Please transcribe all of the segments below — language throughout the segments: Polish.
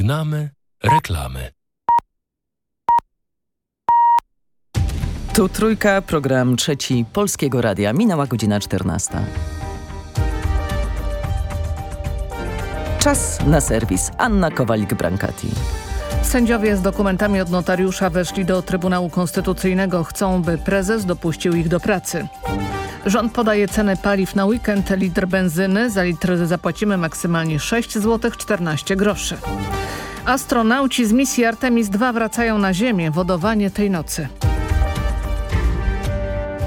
Żegnamy reklamy. Tu trójka, program trzeci Polskiego Radia. Minęła godzina 14. Czas na serwis. Anna Kowalik-Brankati. Sędziowie z dokumentami od notariusza weszli do Trybunału Konstytucyjnego. Chcą, by prezes dopuścił ich do pracy. Rząd podaje ceny paliw na weekend. Litr benzyny za litr zapłacimy maksymalnie 6 zł 14 groszy. Astronauci z misji Artemis II wracają na Ziemię. Wodowanie tej nocy.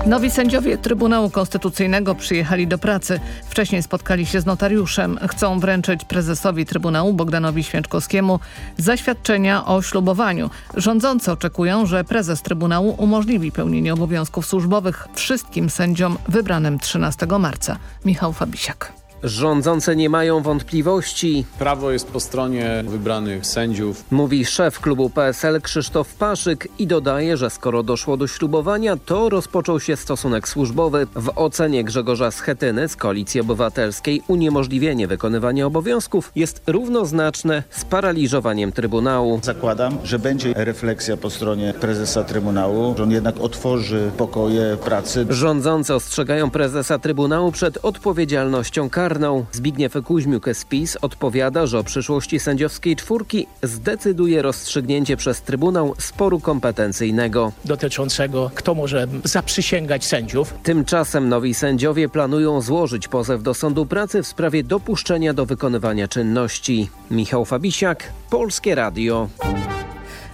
Nowi sędziowie Trybunału Konstytucyjnego przyjechali do pracy. Wcześniej spotkali się z notariuszem. Chcą wręczyć prezesowi Trybunału Bogdanowi Święczkowskiemu zaświadczenia o ślubowaniu. Rządzący oczekują, że prezes Trybunału umożliwi pełnienie obowiązków służbowych wszystkim sędziom wybranym 13 marca. Michał Fabisiak. Rządzące nie mają wątpliwości. Prawo jest po stronie wybranych sędziów. Mówi szef klubu PSL Krzysztof Paszyk i dodaje, że skoro doszło do ślubowania, to rozpoczął się stosunek służbowy. W ocenie Grzegorza Schetyny z Koalicji Obywatelskiej uniemożliwienie wykonywania obowiązków jest równoznaczne z paraliżowaniem Trybunału. Zakładam, że będzie refleksja po stronie prezesa Trybunału, że on jednak otworzy pokoje pracy. Rządzący ostrzegają prezesa Trybunału przed odpowiedzialnością karną. Zbigniew Kuźmiuk z PiS odpowiada, że o przyszłości sędziowskiej czwórki zdecyduje rozstrzygnięcie przez Trybunał sporu kompetencyjnego. dotyczącego, kto może zaprzysięgać sędziów. Tymczasem nowi sędziowie planują złożyć pozew do Sądu Pracy w sprawie dopuszczenia do wykonywania czynności. Michał Fabisiak, Polskie Radio.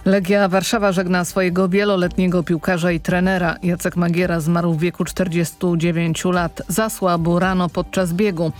Legia Warszawa żegna swojego wieloletniego piłkarza i trenera. Jacek Magiera zmarł w wieku 49 lat. Zasłabł rano podczas biegu.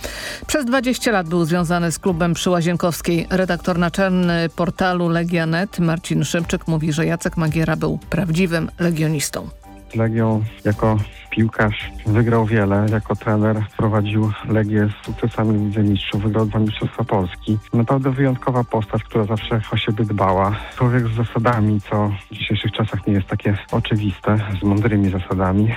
Przez 20 lat był związany z klubem przy Łazienkowskiej. Redaktor naczelny portalu Legia.net Marcin Szymczyk mówi, że Jacek Magiera był prawdziwym legionistą. Legią jako piłkarz wygrał wiele, jako trener prowadził Legię z sukcesami w Lidze Mistrzów, wygrał dwa Mistrzostwa Polski. Naprawdę wyjątkowa postać, która zawsze o siebie dbała. Człowiek z zasadami, co w dzisiejszych czasach nie jest takie oczywiste, z mądrymi zasadami.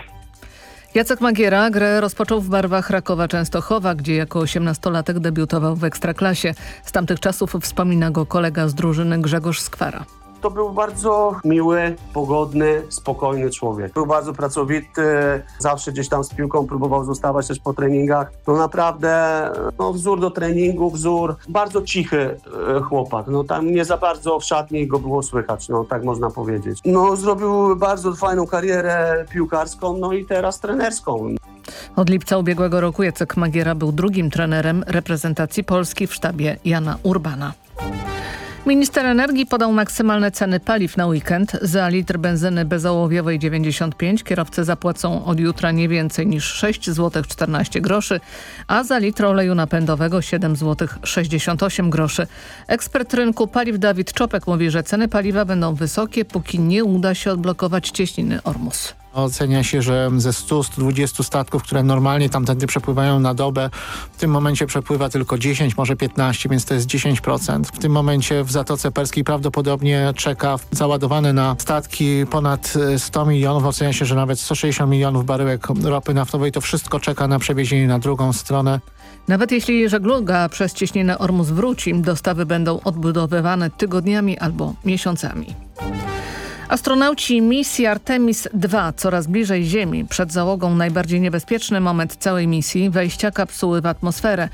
Jacek Magiera grę rozpoczął w barwach Rakowa Częstochowa, gdzie jako 18-latek debiutował w Ekstraklasie. Z tamtych czasów wspomina go kolega z drużyny Grzegorz Skwara. To był bardzo miły, pogodny, spokojny człowiek. Był bardzo pracowity, zawsze gdzieś tam z piłką próbował zostawać też po treningach. No naprawdę no, wzór do treningu, wzór, bardzo cichy e, chłopak. No tam nie za bardzo w szatni go było słychać, no tak można powiedzieć. No zrobił bardzo fajną karierę piłkarską, no i teraz trenerską. Od lipca ubiegłego roku Jacek Magiera był drugim trenerem reprezentacji Polski w sztabie Jana Urbana. Minister energii podał maksymalne ceny paliw na weekend. Za litr benzyny bezołowiowej 95 kierowcy zapłacą od jutra nie więcej niż 6 zł 14 groszy, a za litr oleju napędowego 7 zł 68 groszy. Ekspert rynku paliw Dawid Czopek mówi, że ceny paliwa będą wysokie, póki nie uda się odblokować cieśniny Ormus. Ocenia się, że ze 100-120 statków, które normalnie tamtędy przepływają na dobę, w tym momencie przepływa tylko 10, może 15, więc to jest 10%. W tym momencie w Zatoce Perskiej prawdopodobnie czeka załadowane na statki ponad 100 milionów. Ocenia się, że nawet 160 milionów baryłek ropy naftowej. To wszystko czeka na przewiezienie na drugą stronę. Nawet jeśli żegluga przez cieśninę Ormus wróci, dostawy będą odbudowywane tygodniami albo miesiącami. Astronauci misji Artemis II coraz bliżej Ziemi. Przed załogą najbardziej niebezpieczny moment całej misji wejścia kapsuły w atmosferę.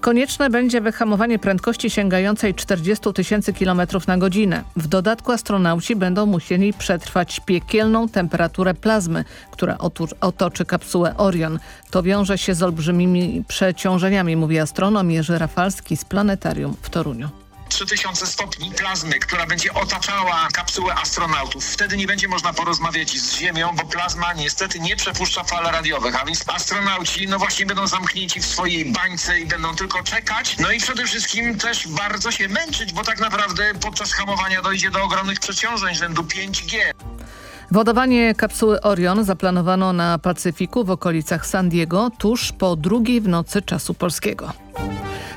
Konieczne będzie wyhamowanie prędkości sięgającej 40 tysięcy km na godzinę. W dodatku astronauci będą musieli przetrwać piekielną temperaturę plazmy, która otoczy kapsułę Orion. To wiąże się z olbrzymimi przeciążeniami, mówi astronom Jerzy Rafalski z Planetarium w Toruniu. 3000 stopni plazmy, która będzie otaczała kapsułę astronautów. Wtedy nie będzie można porozmawiać z Ziemią, bo plazma niestety nie przepuszcza fal radiowych, a więc astronauci no właśnie będą zamknięci w swojej bańce i będą tylko czekać. No i przede wszystkim też bardzo się męczyć, bo tak naprawdę podczas hamowania dojdzie do ogromnych przeciążeń rzędu 5G. Wodowanie kapsuły Orion zaplanowano na Pacyfiku w okolicach San Diego tuż po drugiej w nocy czasu polskiego.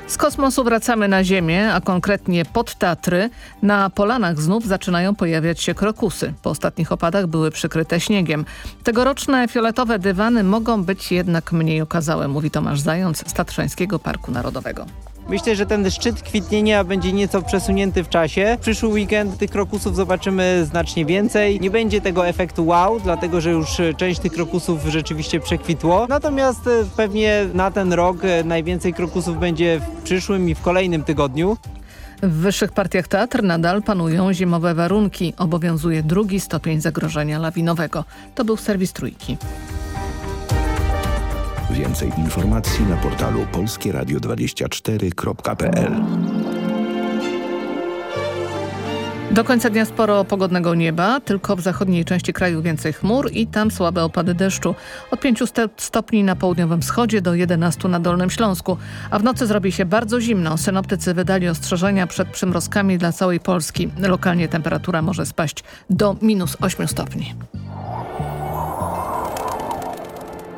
Z kosmosu wracamy na Ziemię, a konkretnie pod Tatry. Na polanach znów zaczynają pojawiać się krokusy. Po ostatnich opadach były przykryte śniegiem. Tegoroczne fioletowe dywany mogą być jednak mniej okazałe, mówi Tomasz Zając z Tatrzańskiego Parku Narodowego. Myślę, że ten szczyt kwitnienia będzie nieco przesunięty w czasie. Przyszły weekend tych krokusów zobaczymy znacznie więcej. Nie będzie tego efektu wow, dlatego że już część tych krokusów rzeczywiście przekwitło. Natomiast e, pewnie na ten rok e, najwięcej krokusów będzie w przyszłym i w kolejnym tygodniu. W wyższych partiach teatr nadal panują zimowe warunki. Obowiązuje drugi stopień zagrożenia lawinowego. To był serwis Trójki. Więcej informacji na portalu polskieradio24.pl Do końca dnia sporo pogodnego nieba, tylko w zachodniej części kraju więcej chmur i tam słabe opady deszczu. Od 5 stopni na południowym wschodzie do 11 na Dolnym Śląsku. A w nocy zrobi się bardzo zimno. Synoptycy wydali ostrzeżenia przed przymrozkami dla całej Polski. Lokalnie temperatura może spaść do minus 8 stopni.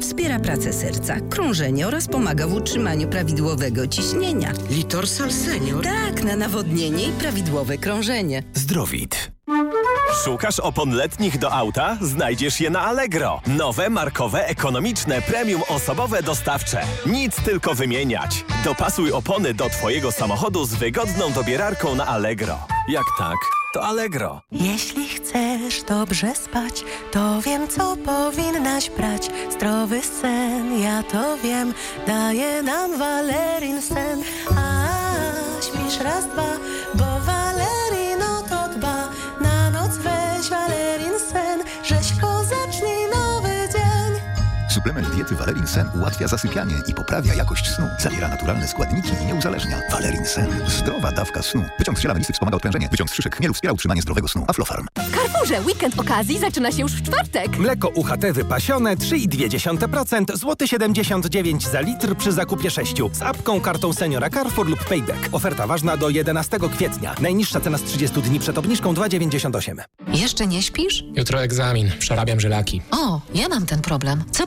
wspiera pracę serca, krążenie oraz pomaga w utrzymaniu prawidłowego ciśnienia. Litorsal Senior? Tak, na nawodnienie i prawidłowe krążenie. Zdrowit. Szukasz opon letnich do auta? Znajdziesz je na Allegro. Nowe, markowe, ekonomiczne, premium osobowe dostawcze. Nic tylko wymieniać. Dopasuj opony do Twojego samochodu z wygodną dobierarką na Allegro. Jak tak, to Allegro. Jeśli chcesz dobrze spać, to wiem, co powinnaś brać. Zdrowy sen, ja to wiem, daje nam Valerin sen. A śpisz raz, dwa, Suplement diety Valerin Sen ułatwia zasypianie i poprawia jakość snu. Zawiera naturalne składniki i nie uzależnia. Valerin Sen. Zdrowa dawka snu. Wyciąg z ziela melisy wspomaga odprężenie. Wyciąg z szyszek chmielu wspiera utrzymanie zdrowego snu. Aflofarm. W Carrefourze weekend okazji zaczyna się już w czwartek. Mleko UHT wypasione 3,2%, złoty 79 za litr przy zakupie 6. Z apką, kartą seniora Carrefour lub Payback. Oferta ważna do 11 kwietnia. Najniższa cena z 30 dni przed obniżką 2,98. Jeszcze nie śpisz? Jutro egzamin. Przerabiam żylaki. O, ja mam ten problem. Co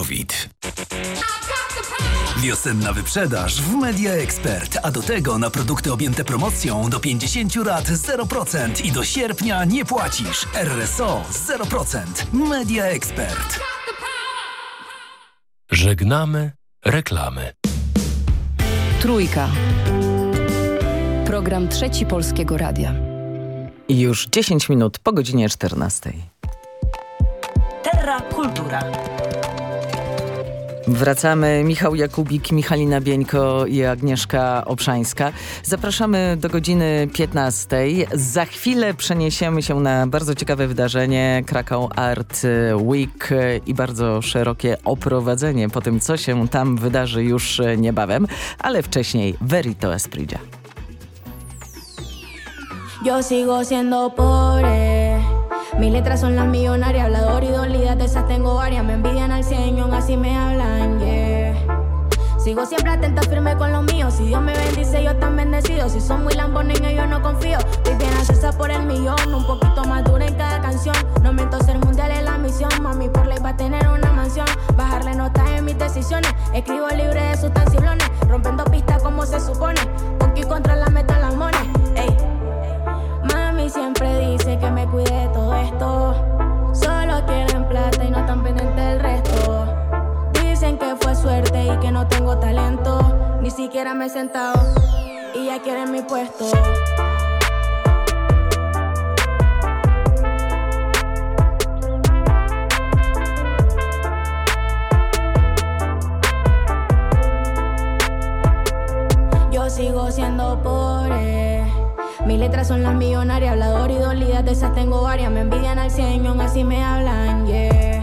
Zdrowit. Wiosenna wyprzedaż w Media Expert, a do tego na produkty objęte promocją do 50 lat 0% i do sierpnia nie płacisz. RSO 0%. Media Expert. Żegnamy reklamy. Trójka. Program Trzeci Polskiego Radia. Już 10 minut po godzinie 14. Terra Kultura. Wracamy. Michał Jakubik, Michalina Bieńko i Agnieszka Obszańska. Zapraszamy do godziny 15. Za chwilę przeniesiemy się na bardzo ciekawe wydarzenie Krakow Art Week i bardzo szerokie oprowadzenie po tym, co się tam wydarzy już niebawem, ale wcześniej Verito Esprilla. Yo sigo siendo pobre. Mis letras son las millonarias, hablador y dolidas de esas tengo varias. Me envidian al ceñón, así me hablan, yeah. Sigo siempre atenta, firme con lo mío. Si Dios me bendice, yo tan bendecido. Si son muy lambones, yo no confío. Estoy bien por el millón, un poquito más dura en cada canción. No miento, ser mundial es la misión. Mami, por ley va a tener una mansión. Bajarle notas en mis decisiones. Escribo libre de sustancias rompiendo pistas como se supone. Porque contra la Ni siquiera me he sentado y ya quieren mi puesto. Yo sigo siendo pobre. Mis letras son las millonarias, hablador y dolidas de esas tengo varias. Me envidian al ceñón, así me hablan, yeah.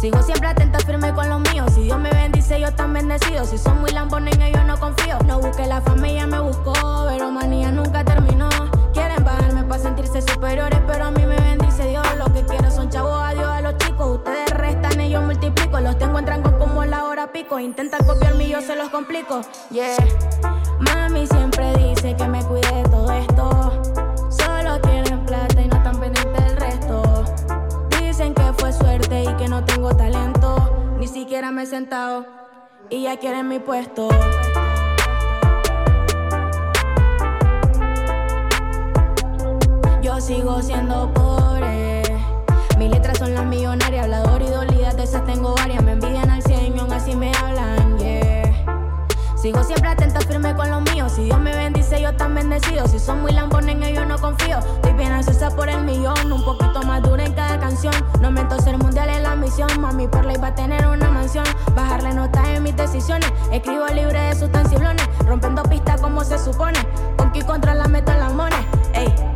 Sigo siempre atenta, firme con los míos. Si Dios me bendice, yo tan bendecido. Si son muy lambones, yo no confío. No busqué la fama, ella me buscó, pero manía nunca terminó. Quieren bajarme para sentirse superiores, pero a mí me bendice Dios. Lo que quiero son chavos, adiós a los chicos. Ustedes restan, ellos multiplico. Los tengo en tranco como la hora pico. Intentan copiarme y yo se los complico, yeah. Mami siempre dice que me cuide de todo esto. Tengo talento. Ni siquiera me he sentado y ya quieren mi puesto. Yo sigo siendo pobre. Mis letras son las millonarias, hablador y dolidas de esas tengo varias. Me envidian al ceñón, así me hablan. Sigo siempre atenta, firme con lo mío. Si Dios me bendice, yo tan bendecido. Si son muy lambones, yo no confío. Estoy bien ansiosa por el millón, un poquito más dura en cada canción. No miento, ser mundial es la misión. Mami, por ley va a tener una mansión. Bajarle notas en mis decisiones. Escribo libre de sustancias rompiendo pistas como se supone. Con que contra la meta en las mones. Ey.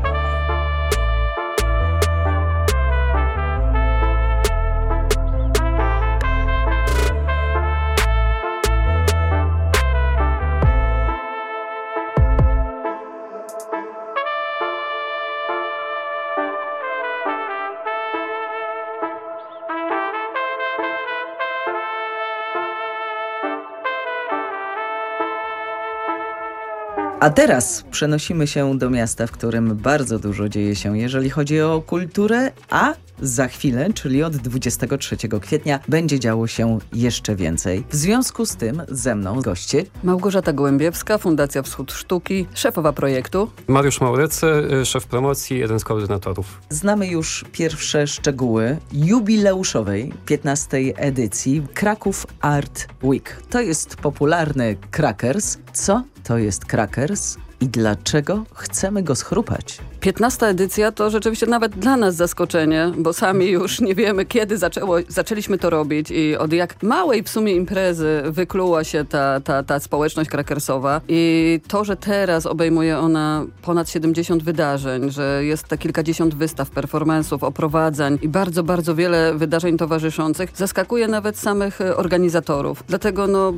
A teraz przenosimy się do miasta, w którym bardzo dużo dzieje się, jeżeli chodzi o kulturę, a za chwilę, czyli od 23 kwietnia, będzie działo się jeszcze więcej. W związku z tym ze mną goście Małgorzata Gołębiewska, Fundacja Wschód Sztuki, szefowa projektu. Mariusz Maurycy, szef promocji, jeden z koordynatorów. Znamy już pierwsze szczegóły jubileuszowej 15. edycji Kraków Art Week. To jest popularny Krakers. Co to jest Krakers? I dlaczego chcemy go schrupać? 15 edycja to rzeczywiście nawet dla nas zaskoczenie, bo sami już nie wiemy kiedy zaczęło, zaczęliśmy to robić i od jak małej w sumie imprezy wykluła się ta, ta, ta społeczność krakersowa i to, że teraz obejmuje ona ponad 70 wydarzeń, że jest te kilkadziesiąt wystaw, performance'ów, oprowadzań i bardzo, bardzo wiele wydarzeń towarzyszących, zaskakuje nawet samych organizatorów. Dlatego no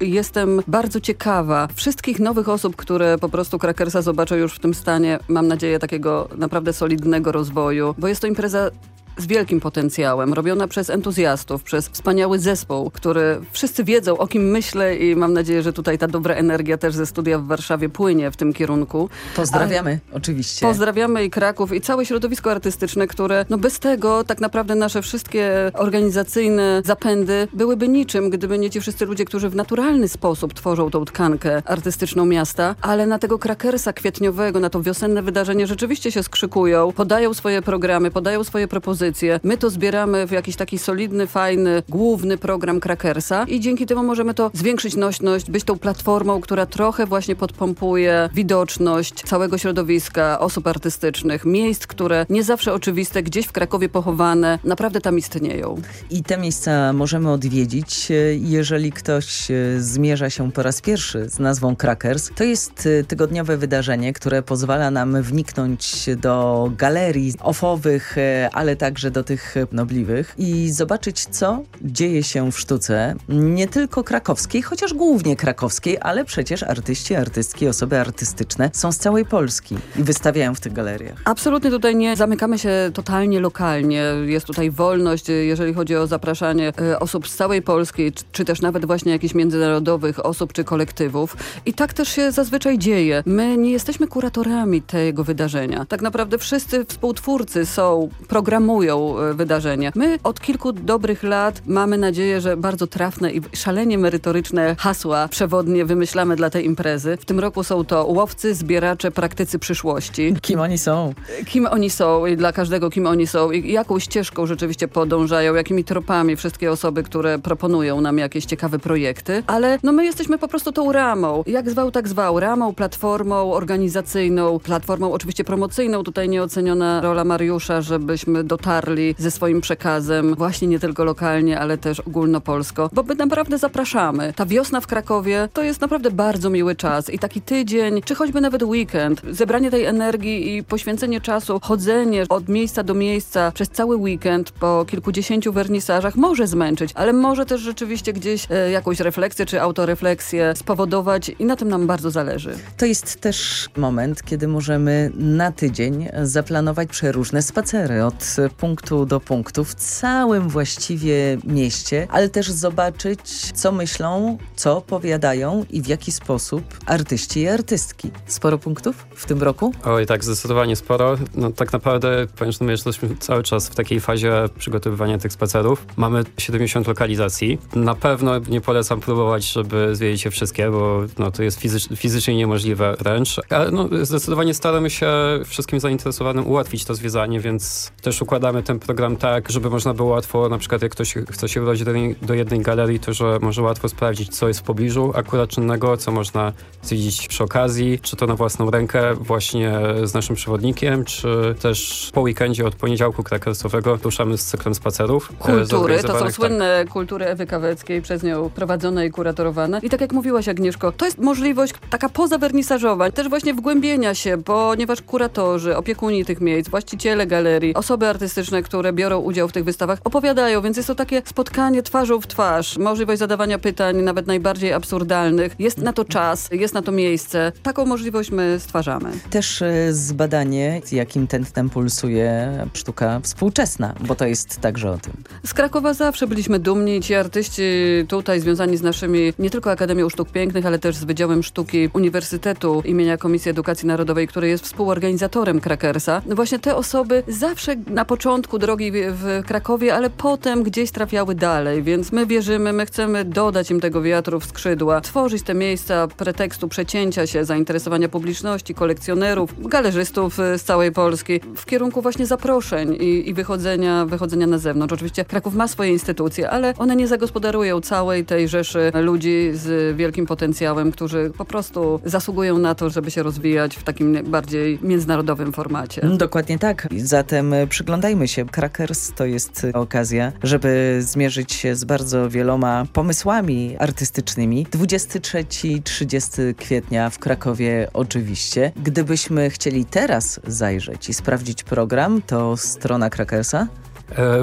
Jestem bardzo ciekawa wszystkich nowych osób, które po prostu Krakersa zobaczą już w tym stanie, mam nadzieję, takiego naprawdę solidnego rozwoju, bo jest to impreza z wielkim potencjałem, robiona przez entuzjastów, przez wspaniały zespół, który wszyscy wiedzą, o kim myślę i mam nadzieję, że tutaj ta dobra energia też ze studia w Warszawie płynie w tym kierunku. Pozdrawiamy, A, oczywiście. Pozdrawiamy i Kraków i całe środowisko artystyczne, które no bez tego tak naprawdę nasze wszystkie organizacyjne zapędy byłyby niczym, gdyby nie ci wszyscy ludzie, którzy w naturalny sposób tworzą tą tkankę artystyczną miasta, ale na tego krakersa kwietniowego, na to wiosenne wydarzenie rzeczywiście się skrzykują, podają swoje programy, podają swoje propozycje. My to zbieramy w jakiś taki solidny, fajny, główny program krakersa i dzięki temu możemy to zwiększyć nośność, być tą platformą, która trochę właśnie podpompuje widoczność całego środowiska, osób artystycznych, miejsc, które nie zawsze oczywiste, gdzieś w Krakowie pochowane, naprawdę tam istnieją. I te miejsca możemy odwiedzić, e, jeżeli ktoś e, zmierza się po raz pierwszy z nazwą Krakers. To jest e, tygodniowe wydarzenie, które pozwala nam wniknąć do galerii ofowych, ale także do tych nobliwych i zobaczyć, co dzieje się w sztuce, nie tylko krakowskiej, chociaż głównie krakowskiej, ale przecież artyści, artystki, osoby artystyczne są z całej Polski i wystawiają w tych galeriach. Absolutnie tutaj nie zamykamy się totalnie lokalnie. Jest tutaj wolność, jeżeli chodzi o zapraszanie e, osób z całej Polski, czy, też nawet właśnie jakichś międzynarodowych osób czy kolektywów. I tak też się zazwyczaj dzieje. My nie jesteśmy kuratorami tego wydarzenia. Tak naprawdę wszyscy współtwórcy są, programują e, wydarzenie. My od kilku dobrych lat mamy nadzieję, że bardzo trafne i szalenie merytoryczne hasła przewodnie wymyślamy dla tej imprezy. W tym roku są to łowcy, zbieracze, praktycy przyszłości. Kim oni są? Kim oni są i dla każdego kim oni są i jaką ścieżką rzeczywiście podążają, jakimi tropami wszystkie osoby, które proponują nam jakieś ciekawe projekty. Ale no my jesteśmy po prostu tą ramą. Jak zwał, tak zwał. Ramą, platformą organizacyjną, platformą oczywiście promocyjną. Tutaj nieoceniona rola Mariusza, żebyśmy dotarli ze swoim przekazem właśnie nie tylko lokalnie, ale też ogólnopolsko, bo my naprawdę zapraszamy. Ta wiosna w Krakowie to jest naprawdę bardzo miły czas i taki tydzień, czy choćby nawet weekend, zebranie tej energii i poświęcenie czasu, chodzenie od miejsca do miejsca przez cały weekend po kilkudziesięciu wernisażach może zmęczyć, ale może też rzeczywiście gdzieś e, jakąś refleksję czy autorefleksję spowodować i na tym nam bardzo zależy. To jest też moment, kiedy możemy na tydzień zaplanować przeróżne spacery od punktu do punktu w całym właściwie mieście, ale też zobaczyć, co myślą, co powiadają i w jaki sposób artyści i artystki. Sporo punktów w tym roku? Oj, tak, zdecydowanie sporo. No tak naprawdę, ponieważ my jesteśmy cały czas w takiej fazie przygotowywania tych spacerów. Mamy 70 lokalizacji. Na pewno nie polecam próbować, żeby zwiedzić je wszystkie, bo no, to jest fizycz, fizycznie niemożliwe wręcz. Ale no, zdecydowanie staramy się wszystkim zainteresowanym ułatwić to zwiedzanie, więc też układamy ten program tak, żeby można było łatwo, na przykład jak ktoś chce się wybrać do, do jednej galerii, to że może łatwo sprawdzić, co jest w pobliżu akurat czynnego, co można zwiedzić przy okazji, czy to na własną rękę właśnie z naszym przewodnikiem, czy też po weekendzie od poniedziałku krakersowego ruszamy z cyklem spacerów. E, kultury, to są słynne tak. kultury Ewy Kaweckiej, przez nią prowadzone i kuratorowane. I tak jak mówiłaś Agnieszko, to jest możliwość taka poza wernisażowa, też właśnie wgłębienia się, ponieważ kuratorzy, opiekuni tych miejsc, właściciele galerii, osoby artystyczne, które biorą udział w tych wystawach, opowiadają, więc jest to takie spotkanie twarzą w twarz, możliwość zadawania pytań, nawet najbardziej absurdalnych. Jest na to czas, jest na to miejsce. Taką możliwość my stwarzamy. Też e, zbadanie, jakim tętnem pulsuje sztuka współczesna, bo to jest także o tym. Z Krakowa zawsze byliśmy dumni. Ci artyści tutaj związani z naszymi, nie tylko Akademią Sztuk Pięknych, ale też z Wydziałem Sztuki Uniwersytetu imienia Komisji Edukacji Narodowej, który jest współorganizatorem Krakersa. No właśnie te osoby zawsze na początku drogi w Krakowie, ale potem gdzieś trafiały dalej, więc my wierzymy, my chcemy dodać im tego wiatru w skrzydła, tworzyć te miejsca pretekstu przecięcia się, zainteresowania publiczności, kolekcjonerów, galerzystów z całej Polski w kierunku właśnie zaproszeń i, i wychodzenia, wychodzenia na zewnątrz. Oczywiście Kraków ma swoje instytucje, ale one nie zagospodarują całej tej rzeszy ludzi z wielkim potencjałem, którzy po prostu zasługują na to, żeby się rozwijać w takim bardziej międzynarodowym formacie. Dokładnie tak. Zatem przyglądajmy się. Crackers to jest okazja, żeby zmierzyć się z bardzo wieloma pomysłami artystycznymi. 23-30 kwietnia w Krakowie oczywiście. Gdybyśmy chcieli teraz zajrzeć i sprawdzić program, to strona Crackersa?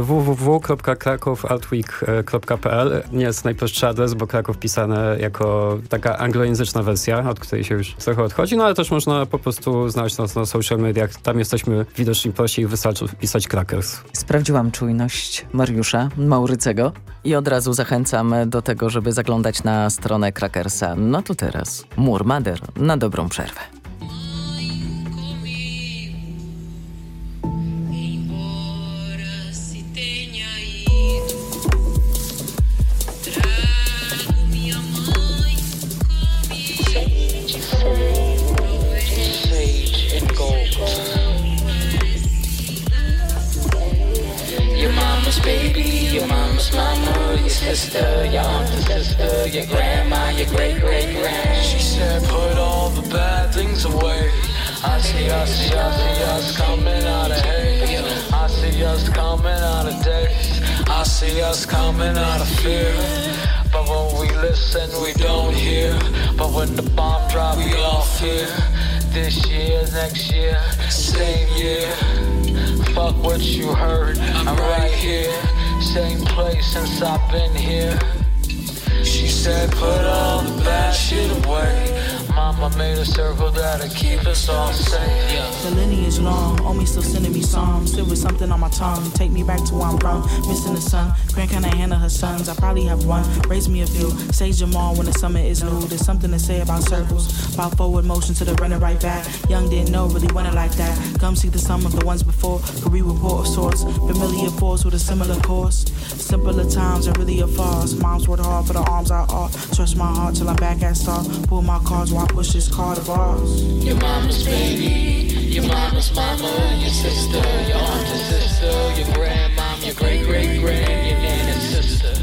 Www.krakowaltweek.pl nie jest najprostszy adres, bo Kraków pisane jako taka anglojęzyczna wersja, od której się już trochę odchodzi, no ale też można po prostu znaleźć nas na social mediach. Tam jesteśmy widoczni prościej, wystarczy wpisać Krakers. Sprawdziłam czujność Mariusza Maurycego i od razu zachęcam do tego, żeby zaglądać na stronę Krakersa. No to teraz Murmader na dobrą przerwę. Oh, sister, your aunt's sister, your grandma, your great great grand. She said, put all the bad things away. I see us, see us, see us coming out of hate. I see us coming out of days. I see us coming out of fear. But when we listen, we don't hear. But when the bomb drop, we all fear. This year, next year, same year. Fuck what you heard, I'm right here. Same place since I've been here. She said, put all the bad shit away. Mama made a circle that'll keep us all safe. Yeah. The lineage long, only still sending me songs. Still with something on my tongue. Take me back to where I'm from. Missing the sun. Grand can't handle her sons. I probably have one. Raise me a few. Say Jamal when the summer is new. There's something to say about circles. About forward motion to the running right back. Young didn't know, really wanted like that. Come see the sum of the ones before. Career report of sorts. Familiar force with a similar course. Simpler times and really a farce. Moms worked hard for the arms I are. Trust my heart till I'm back at star. Pull my cards while I push this card of ours. Your mama's baby, your mama's mama, your sister, your aunt and sister, your grandmom, your great great grand, your nan and sister.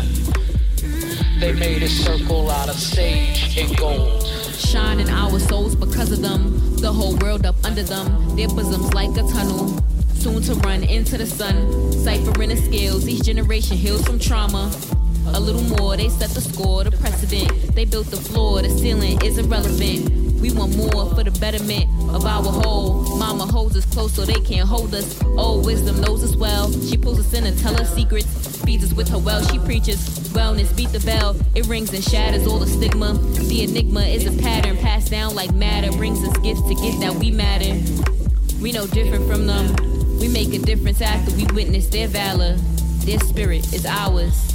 They made a circle out of sage and gold. Shine in our souls because of them. The whole world up under them. Their bosoms like a tunnel. Soon to run into the sun. Ciphering the scales, each generation heals from trauma. A little more, they set the score, the precedent. They built the floor, the ceiling is irrelevant. We want more for the betterment of our whole. Mama holds us close so they can't hold us. Old wisdom knows us well. She pulls us in and tell us secrets. Feeds us with her well, she preaches wellness. Beat the bell, it rings and shatters all the stigma. The enigma is a pattern passed down like matter. Brings us gifts to get that we matter. We know different from them. We make a difference after we witness their valor. Their spirit is ours.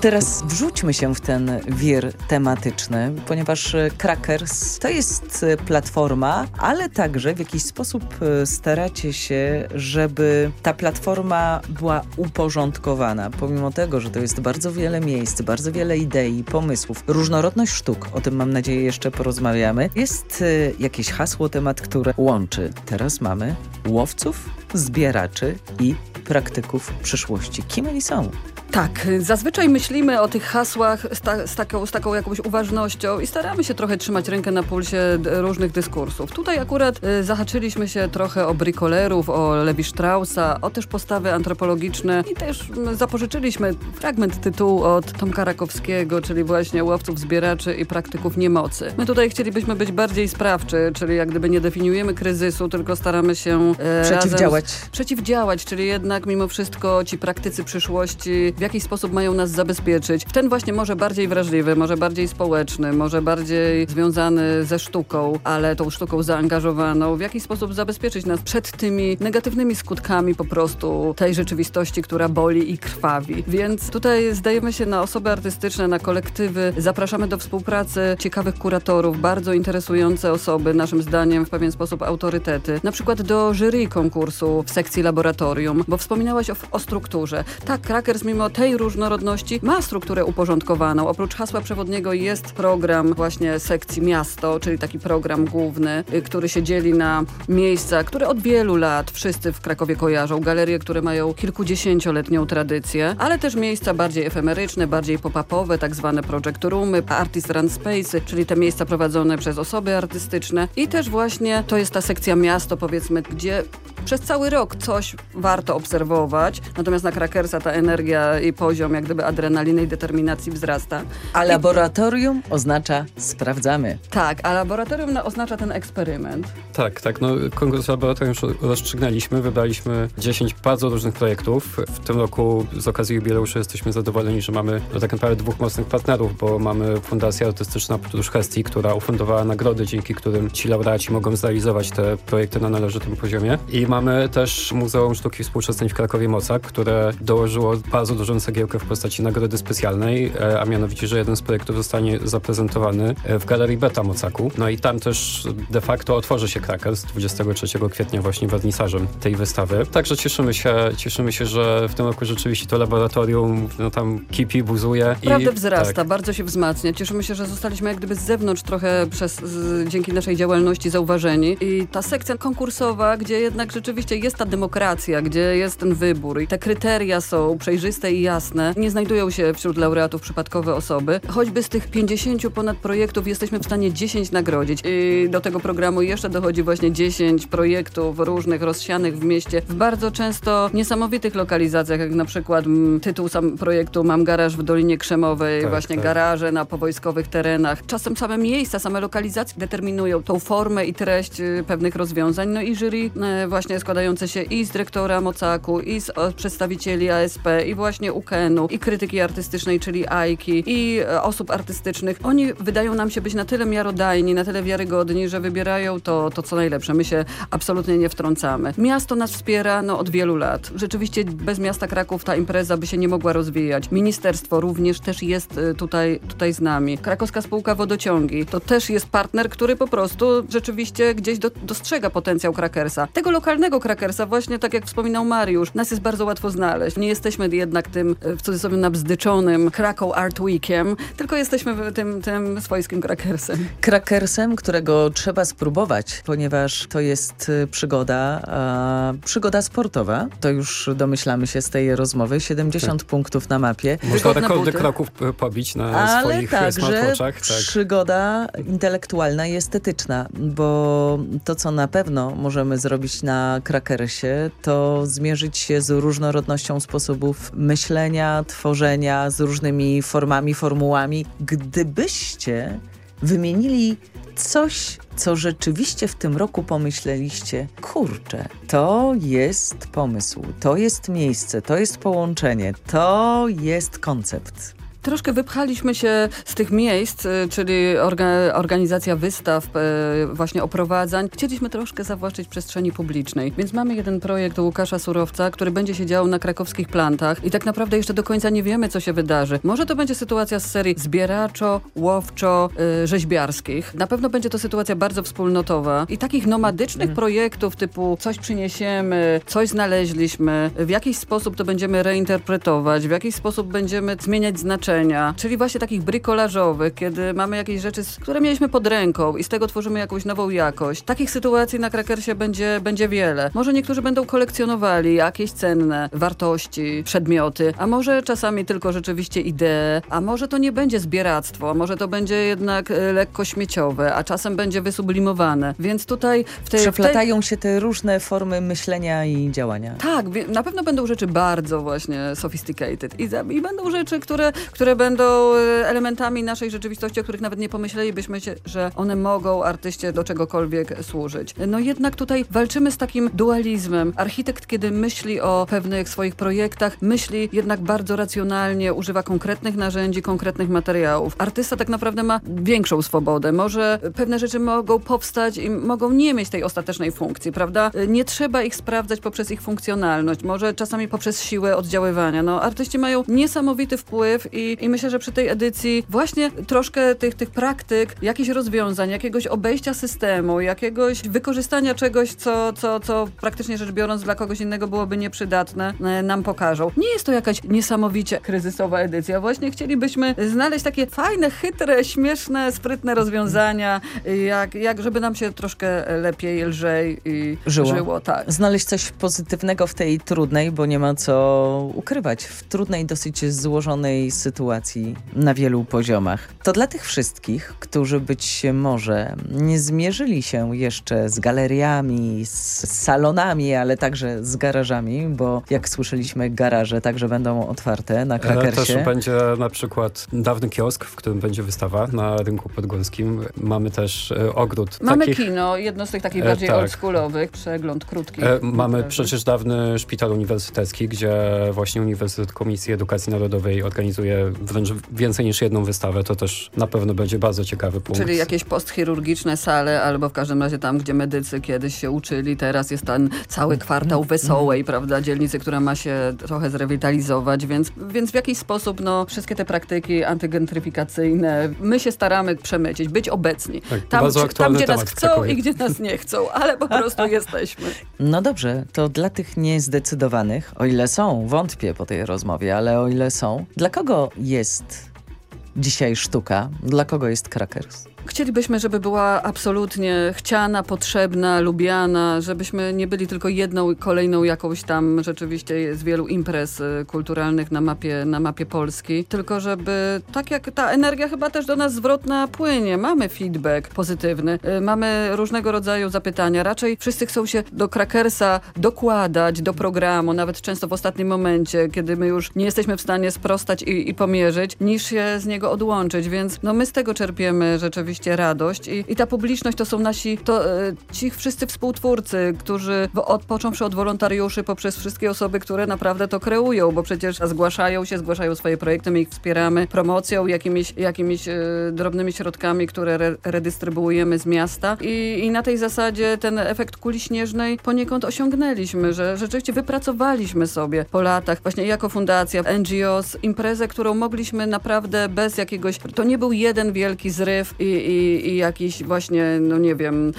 Teraz wrzućmy się w ten wir tematyczny, ponieważ e, Crackers to jest e, platforma, ale także w jakiś sposób e, staracie się, żeby ta platforma była uporządkowana. Pomimo tego, że to jest bardzo wiele miejsc, bardzo wiele idei, pomysłów, różnorodność sztuk, o tym mam nadzieję jeszcze porozmawiamy, jest jakieś hasło, temat, które łączy. Teraz mamy łowców, zbieraczy i praktyków przyszłości. Kim oni są? Tak, zazwyczaj myślimy o tych hasłach z, ta, z, taką, z taką jakąś uważnością i staramy się trochę trzymać rękę na pulsie różnych dyskursów. Tutaj akurat y, zahaczyliśmy się trochę o brikolerów, o Lewi Straussa, o też postawy antropologiczne i też y, zapożyczyliśmy fragment tytułu od Tomka Rakowskiego, czyli właśnie łowców, zbieraczy i praktyków niemocy. My tutaj chcielibyśmy być bardziej sprawczy, czyli jak gdyby nie definiujemy kryzysu, tylko staramy się e, przeciwdziałać. Razem, przeciwdziałać, czyli jednak mimo wszystko ci praktycy przyszłości w jaki sposób mają nas zabezpieczyć. Ten właśnie może bardziej wrażliwy, może bardziej społeczny, może bardziej związany ze sztuką, ale tą sztuką zaangażowaną, w jaki sposób zabezpieczyć nas przed tymi negatywnymi skutkami po prostu tej rzeczywistości, która boli i krwawi. Więc tutaj zdajemy się na osoby artystyczne, na kolektywy, zapraszamy do współpracy ciekawych kuratorów, bardzo interesujące osoby, naszym zdaniem w pewien sposób autorytety. Na przykład do jury konkursu w sekcji laboratorium, bo wspominałaś o, o strukturze. Tak, Crackers mimo tej różnorodności ma strukturę uporządkowaną. Oprócz hasła przewodniego jest program właśnie sekcji miasto, czyli taki program główny, y, który się dzieli na miejsca, które od wielu lat wszyscy w Krakowie kojarzą. Galerie, które mają kilkudziesięcioletnią tradycję, ale też miejsca bardziej efemeryczne, bardziej pop-upowe, tak zwane project roomy, artist run space, czyli te miejsca prowadzone przez osoby artystyczne i też właśnie to jest ta sekcja miasto, powiedzmy, gdzie przez cały rok coś warto obserwować, natomiast na Krakersa ta energia i poziom jak gdyby adrenaliny i determinacji wzrasta. A laboratorium oznacza sprawdzamy. Tak, a laboratorium no, oznacza ten eksperyment. Tak, tak. No, konkurs laboratorium już rozstrzygnęliśmy. Wybraliśmy 10 bardzo różnych projektów. W tym roku z okazji jubileuszu jesteśmy zadowoleni, że mamy no, tak naprawdę dwóch mocnych partnerów, bo mamy Fundację Artystyczną Podróż Hestii, która ufundowała nagrody, dzięki którym ci laureaci mogą zrealizować te projekty na należytym poziomie. I mamy też Muzeum Sztuki Współczesnej w Krakowie Mocak, które dołożyło bardzo dużą cegiełkę w postaci nagrody specjalnej, e, a mianowicie, że jeden z projektów zostanie zaprezentowany e, w Galerii Beta Mocaku. No i tam też de facto otworzy się Krakers 23 kwietnia właśnie wernisażem tej wystawy. Także cieszymy się, cieszymy się, że w tym roku rzeczywiście to laboratorium no, tam kipi, buzuje. Naprawdę wzrasta, tak. bardzo się wzmacnia. Cieszymy się, że zostaliśmy jak gdyby z zewnątrz trochę przez, z, dzięki naszej działalności zauważeni. I ta sekcja konkursowa, gdzie jednak rzeczywiście jest ta demokracja, gdzie jest ten wybór i te kryteria są przejrzyste i jasne, nie znajdują się wśród laureatów przypadkowe osoby. Choćby z tych 50 ponad projektów jesteśmy w stanie 10 nagrodzić. I do tego programu jeszcze dochodzi właśnie 10 projektów różnych, rozsianych w mieście, w bardzo często niesamowitych lokalizacjach, jak na przykład m, mm, tytuł sam projektu Mam garaż w Dolinie Krzemowej, tak, właśnie tak. garaże na powojskowych terenach. Czasem same miejsca, same lokalizacje determinują tą formę i treść y, pewnych rozwiązań. No i jury y, właśnie składające się i z dyrektora Mocaku, i z przedstawicieli ASP, i właśnie UKN-u, i krytyki artystycznej, czyli AIKI, i e, osób artystycznych. Oni wydają nam się być na tyle miarodajni, na tyle wiarygodni, że wybierają to, to co najlepsze. My się absolutnie nie wtrącamy. Miasto nas wspiera no, od wielu lat. Rzeczywiście bez miasta Kraków ta impreza by się nie mogła rozwijać. Ministerstwo również też jest e, tutaj, tutaj z nami. Krakowska Spółka Wodociągi to też jest partner, który po prostu rzeczywiście gdzieś do, dostrzega potencjał Krakersa. Tego lokalnego Krakersa, właśnie tak jak wspominał Mariusz, nas jest bardzo łatwo znaleźć. Nie jesteśmy jednak tym e, w cudzysłowie nabzdyczonym Krakow Art Weekiem, tylko jesteśmy tym, tym swojskim Krakersem. Krakersem, którego trzeba spróbować, ponieważ to jest y, przygoda, przygoda sportowa. To już domyślamy się z tej rozmowy. 70 tak. punktów na mapie. Można rekordy kroków pobić na Ale swoich także Tak. przygoda intelektualna i estetyczna, bo to, co na pewno możemy zrobić na Krakersie, to zmierzyć się z różnorodnością sposobów myślenia, tworzenia, z różnymi formami, formułami. Gdybyście wymienili coś, co rzeczywiście w tym roku pomyśleliście, kurczę, to jest pomysł, to jest miejsce, to jest połączenie, to jest koncept. Troszkę wypchaliśmy się z tych miejsc, y, czyli orga, organizacja wystaw, y, właśnie oprowadzań. Chcieliśmy troszkę zawłaszczyć przestrzeni publicznej, więc mamy jeden projekt Łukasza Surowca, który będzie się działo na krakowskich plantach i tak naprawdę jeszcze do końca nie wiemy, co się wydarzy. Może to będzie sytuacja z serii zbieraczo, łowczo, yy, rzeźbiarskich. Na pewno będzie to sytuacja bardzo wspólnotowa i takich nomadycznych mm. projektów typu coś przyniesiemy, coś znaleźliśmy, w jakiś sposób to będziemy reinterpretować, w jakiś sposób będziemy zmieniać znaczenie czyli właśnie takich brikolażowych, kiedy mamy jakieś rzeczy, które mieliśmy pod ręką i z tego tworzymy jakąś nową jakość. Takich sytuacji na Krakersie będzie, będzie wiele. Może niektórzy będą kolekcjonowali jakieś cenne wartości, przedmioty, a może czasami tylko rzeczywiście idee, a może to nie będzie zbieractwo, a może to będzie jednak e, lekko śmieciowe, a czasem będzie wysublimowane. Więc tutaj w tej... Przeplatają w tej... się te różne formy myślenia i działania. Tak, na pewno będą rzeczy bardzo właśnie sophisticated i, i będą rzeczy, które, które będą e, elementami naszej rzeczywistości, o których nawet nie pomyślelibyśmy, że one mogą artyście do czegokolwiek służyć. No jednak tutaj walczymy z takim dualizmem. Architekt, kiedy myśli o pewnych swoich projektach, myśli jednak bardzo racjonalnie, używa konkretnych narzędzi, konkretnych materiałów. Artysta tak naprawdę ma większą swobodę. Może pewne rzeczy mogą powstać i mogą nie mieć tej ostatecznej funkcji, prawda? Nie trzeba ich sprawdzać poprzez ich funkcjonalność, może czasami poprzez siłę oddziaływania. No, artyści mają niesamowity wpływ i i, i myślę, że przy tej edycji właśnie troszkę tych, tych praktyk, jakichś rozwiązań, jakiegoś obejścia systemu, jakiegoś wykorzystania czegoś, co, co, co praktycznie rzecz biorąc dla kogoś innego byłoby nieprzydatne, e, nam pokażą. Nie jest to jakaś niesamowicie kryzysowa edycja. Właśnie chcielibyśmy znaleźć takie fajne, chytre, śmieszne, sprytne rozwiązania, jak, jak żeby nam się troszkę lepiej, lżej i żyło. żyło tak. Znaleźć coś pozytywnego w tej trudnej, bo nie ma co ukrywać, w trudnej, dosyć złożonej sytuacji na wielu poziomach. To dla tych wszystkich, którzy być może nie zmierzyli się jeszcze z galeriami, z salonami, ale także z garażami, bo jak słyszeliśmy, garaże także będą otwarte na Krakersie. Też będzie na przykład dawny kiosk, w którym będzie wystawa na rynku podgórskim. Mamy też e, ogród. Mamy takich, kino, jedno z tych takich e, bardziej tak. oldschoolowych, przegląd krótki. E, mamy przecież dawny szpital uniwersytecki, gdzie właśnie Uniwersytet Komisji Edukacji Narodowej organizuje wręcz więcej niż jedną wystawę. To też na pewno będzie bardzo ciekawy punkt. Czyli jakieś postchirurgiczne sale, albo w każdym razie tam, gdzie medycy kiedyś się uczyli, teraz jest ten cały kwartał wesołej, prawda, dzielnicy, która ma się trochę zrewitalizować, więc, więc w jakiś sposób no, wszystkie te praktyki antygentryfikacyjne, my się staramy przemycić, być obecni. Tak, tam, bardzo czy, tam, gdzie nas chcą i gdzie nas nie chcą, ale po prostu jesteśmy. No dobrze, to dla tych niezdecydowanych, o ile są, wątpię po tej rozmowie, ale o ile są, dla kogo jest dzisiaj sztuka? Dla kogo jest Krakers? Chcielibyśmy, żeby była absolutnie chciana, potrzebna, lubiana, żebyśmy nie byli tylko jedną kolejną jakąś tam rzeczywiście z wielu imprez y, kulturalnych na mapie, na mapie Polski, tylko żeby tak jak ta energia chyba też do nas zwrotna płynie. Mamy feedback pozytywny, y, mamy różnego rodzaju zapytania. Raczej wszyscy chcą się do Krakersa dokładać do programu, nawet często w ostatnim momencie, kiedy my już nie jesteśmy w stanie sprostać i, i pomierzyć, niż się z niego odłączyć, więc no my z tego czerpiemy rzeczywiście radość i, i ta publiczność to są nasi, to e, ci wszyscy współtwórcy, którzy od, począwszy od wolontariuszy poprzez wszystkie osoby, które naprawdę to kreują, bo przecież zgłaszają się, zgłaszają swoje projekty, my ich wspieramy promocją, jakimiś, jakimiś e, drobnymi środkami, które re, redystrybuujemy z miasta. I, i na tej zasadzie ten efekt kuli śnieżnej poniekąd osiągnęliśmy, że rzeczywiście wypracowaliśmy sobie po latach właśnie jako fundacja, NGOs, imprezę, którą mogliśmy naprawdę bez jakiegoś, to nie był jeden wielki zryw i, i, i jakiś właśnie, no nie wiem,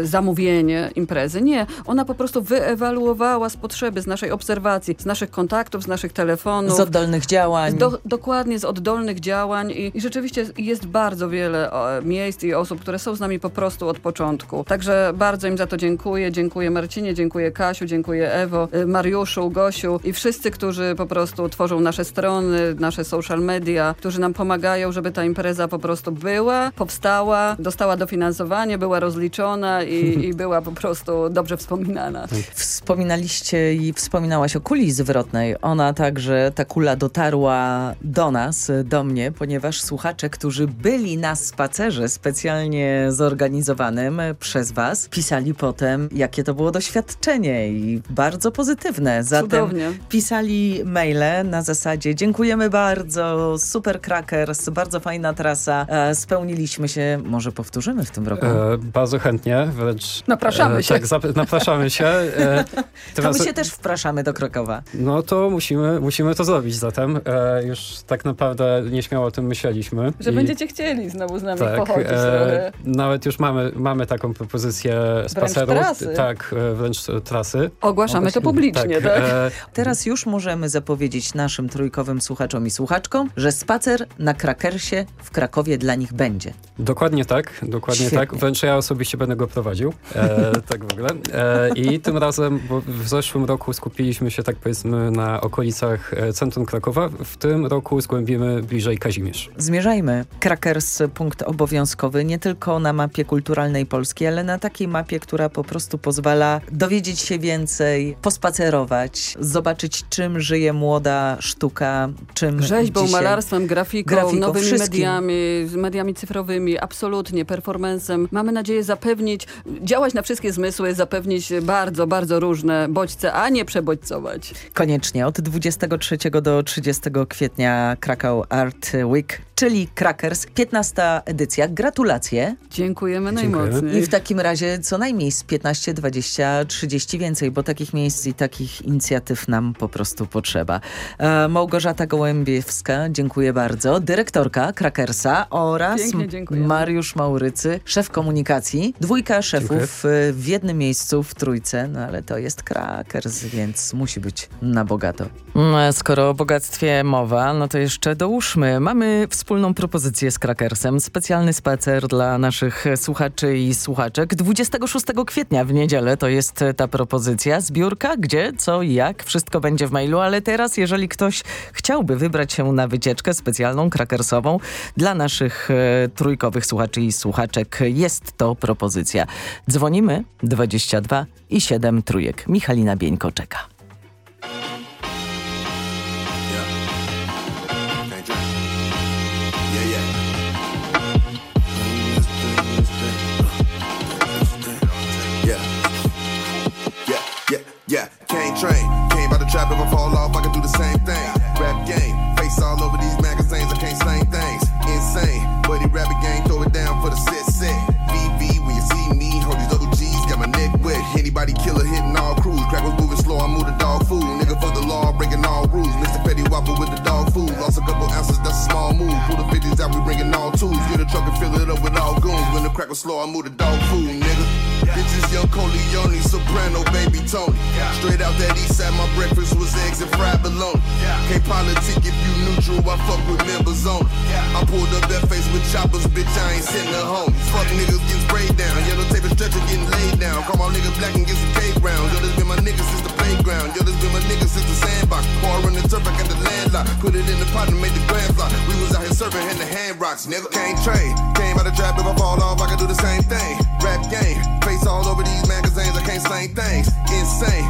y, zamówienie imprezy. Nie, ona po prostu wyewaluowała z potrzeby, z naszej obserwacji, z naszych kontaktów, z naszych telefonów. Z oddolnych działań. Do, dokładnie, z oddolnych działań i, i rzeczywiście jest bardzo wiele o, miejsc i osób, które są z nami po prostu od początku. Także bardzo im za to dziękuję. Dziękuję Marcinie, dziękuję Kasiu, dziękuję Ewo, y, Mariuszu, Gosiu i wszyscy, którzy po prostu tworzą nasze strony, nasze social media, którzy nam pomagają, żeby ta impreza po prostu była, powstała, dostała dofinansowanie, była rozliczona i, i była po prostu dobrze wspominana. Wspominaliście i wspominałaś o kuli zwrotnej. Ona także, ta kula dotarła do nas, do mnie, ponieważ słuchacze, którzy byli na spacerze specjalnie zorganizowanym przez was, pisali potem, jakie to było doświadczenie i bardzo pozytywne. Zatem Cudownie. pisali maile na zasadzie dziękujemy bardzo, super crackers, bardzo fajna trasa, e, spełniliśmy się, może powtórzymy w tym roku. E, bardzo chętnie, wręcz... Napraszamy się. Tak, napraszamy się. E, to my się też wpraszamy do Krakowa. No to musimy, musimy to zrobić zatem. E, już tak naprawdę nieśmiało o tym myśleliśmy. Że I- będziecie chcieli znowu z nami tak, pochodzić e, trochę. nawet już mamy, mamy taką propozycję spaceru. trasy. Tak, e, wręcz e, trasy. Ogłaszamy to publicznie, tak? e, Teraz już możemy zapowiedzieć naszym trójkowym słuchaczom i słuchaczkom, że spacer na Krakersie w Krakowie dla nich będzie. Dokładnie tak, dokładnie Świetnie. tak. Wręcz ja osobiście będę go prowadził. E, tak w ogóle. E, I tym razem, bo w zeszłym roku skupiliśmy się, tak powiedzmy, na okolicach e, centrum Krakowa. W tym roku zgłębimy bliżej Kazimierz. Zmierzajmy. Krakers punkt obowiązkowy nie tylko na mapie kulturalnej Polski, ale na takiej mapie, która po prostu pozwala dowiedzieć się więcej, pospacerować, zobaczyć czym żyje młoda sztuka, czym Rzeźbą, dzisiaj... malarstwem, grafiką, Grafiką, nowymi wszystkim. mediami, z mediami cyfrowymi, absolutnie, performancem. Mamy nadzieję zapewnić, działać na wszystkie zmysły, zapewnić bardzo, bardzo różne bodźce, a nie przebodźcować. Koniecznie. Od 23 do 30 kwietnia Krakow Art Week, czyli Crackers, 15 edycja. Gratulacje. Dziękujemy najmocniej. I w takim razie co najmniej z 15, 20, 30 więcej, bo takich miejsc i takich inicjatyw nam po prostu potrzeba. E, Małgorzata Gołębiewska, dziękuję bardzo. Dyrektorka Crackersa oraz Pięknie dziękujemy. Mariusz Maurycy, szef komunikacji. Dwójka szefów e, w jednym miejscu w trójce, no ale to jest Crackers, więc musi być na bogato. No, skoro o bogactwie mowa, no to jeszcze dołóżmy. Mamy wspólną propozycję z Crackersem. Specjalny spacer dla naszych słuchaczy i słuchaczek. 26 kwietnia w niedzielę to jest ta propozycja. Zbiórka, gdzie, co i jak, wszystko będzie w mailu, ale teraz jeżeli ktoś chciałby wybrać się na wycieczkę specjalną, krakersową dla naszych e, trójkowych słuchaczy i słuchaczek, jest to propozycja. Dzwonimy 22 i 7 trójek. Michalina Bieńko czeka. Train. Anybody killer hitting all crews. Crack was moving slow, I move the dog food. Nigga for the law, breaking all rules. Mr. Petty Whopper with the dog food. Lost a couple ounces, that's a small move. Pull the 50s out, we bringing all twos. Get a truck and fill it up with all goons. When the crack was slow, I move the dog food, nigga. Bitches young Coleone, soprano, baby Tony. Straight out that east side, my breakfast was eggs and fried bologna. Can't politic if you neutral, I fuck with members only. I pulled up that face with choppers, bitch, I ain't sitting at home. Fuck niggas getting sprayed down, yellow tape and stretcher getting laid down. Call my niggas black and get some cake rounds. Yo, this been my niggas since the playground. Yo, this been my niggas since the sandbox. Pour in the turf, I got the landlock. Put it in the pot and made the grand block. We was out here serving, in the hand rocks, nigga. Can't train. Came out the trap, if I fall off, I can do the same thing. Things. Insane.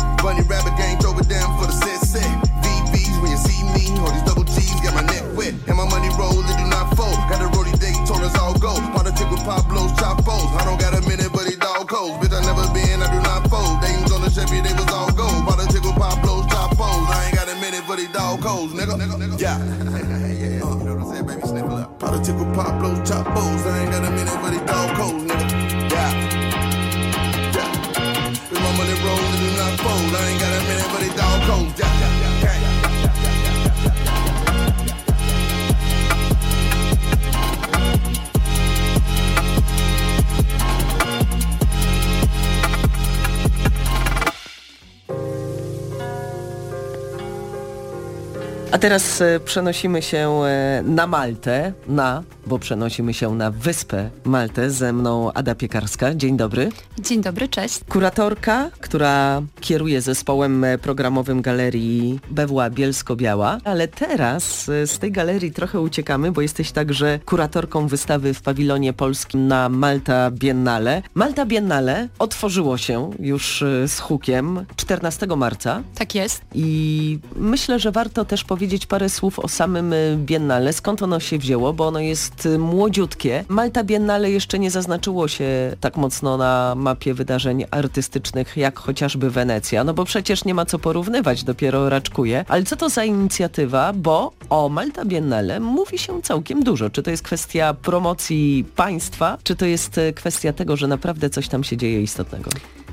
Teraz e, przenosimy się e, na Maltę, na, bo przenosimy się na wyspę Maltę. Ze mną Ada Piekarska. Dzień dobry. Dzień dobry, cześć. Kuratorka, która kieruje zespołem programowym galerii BWA Bielsko-Biała, ale teraz e, z tej galerii trochę uciekamy, bo jesteś także kuratorką wystawy w pawilonie polskim na Malta Biennale. Malta Biennale otworzyło się już e, z hukiem 14 marca. Tak jest. I myślę, że warto też powiedzieć parę słów o samym Biennale, skąd ono się wzięło, bo ono jest y, młodziutkie. Malta Biennale jeszcze nie zaznaczyło się tak mocno na mapie wydarzeń artystycznych, jak chociażby Wenecja, no bo przecież nie ma co porównywać, dopiero raczkuje. Ale co to za inicjatywa, bo o Malta Biennale mówi się całkiem dużo. Czy to jest kwestia promocji państwa, czy to jest y, kwestia tego, że naprawdę coś tam się dzieje istotnego?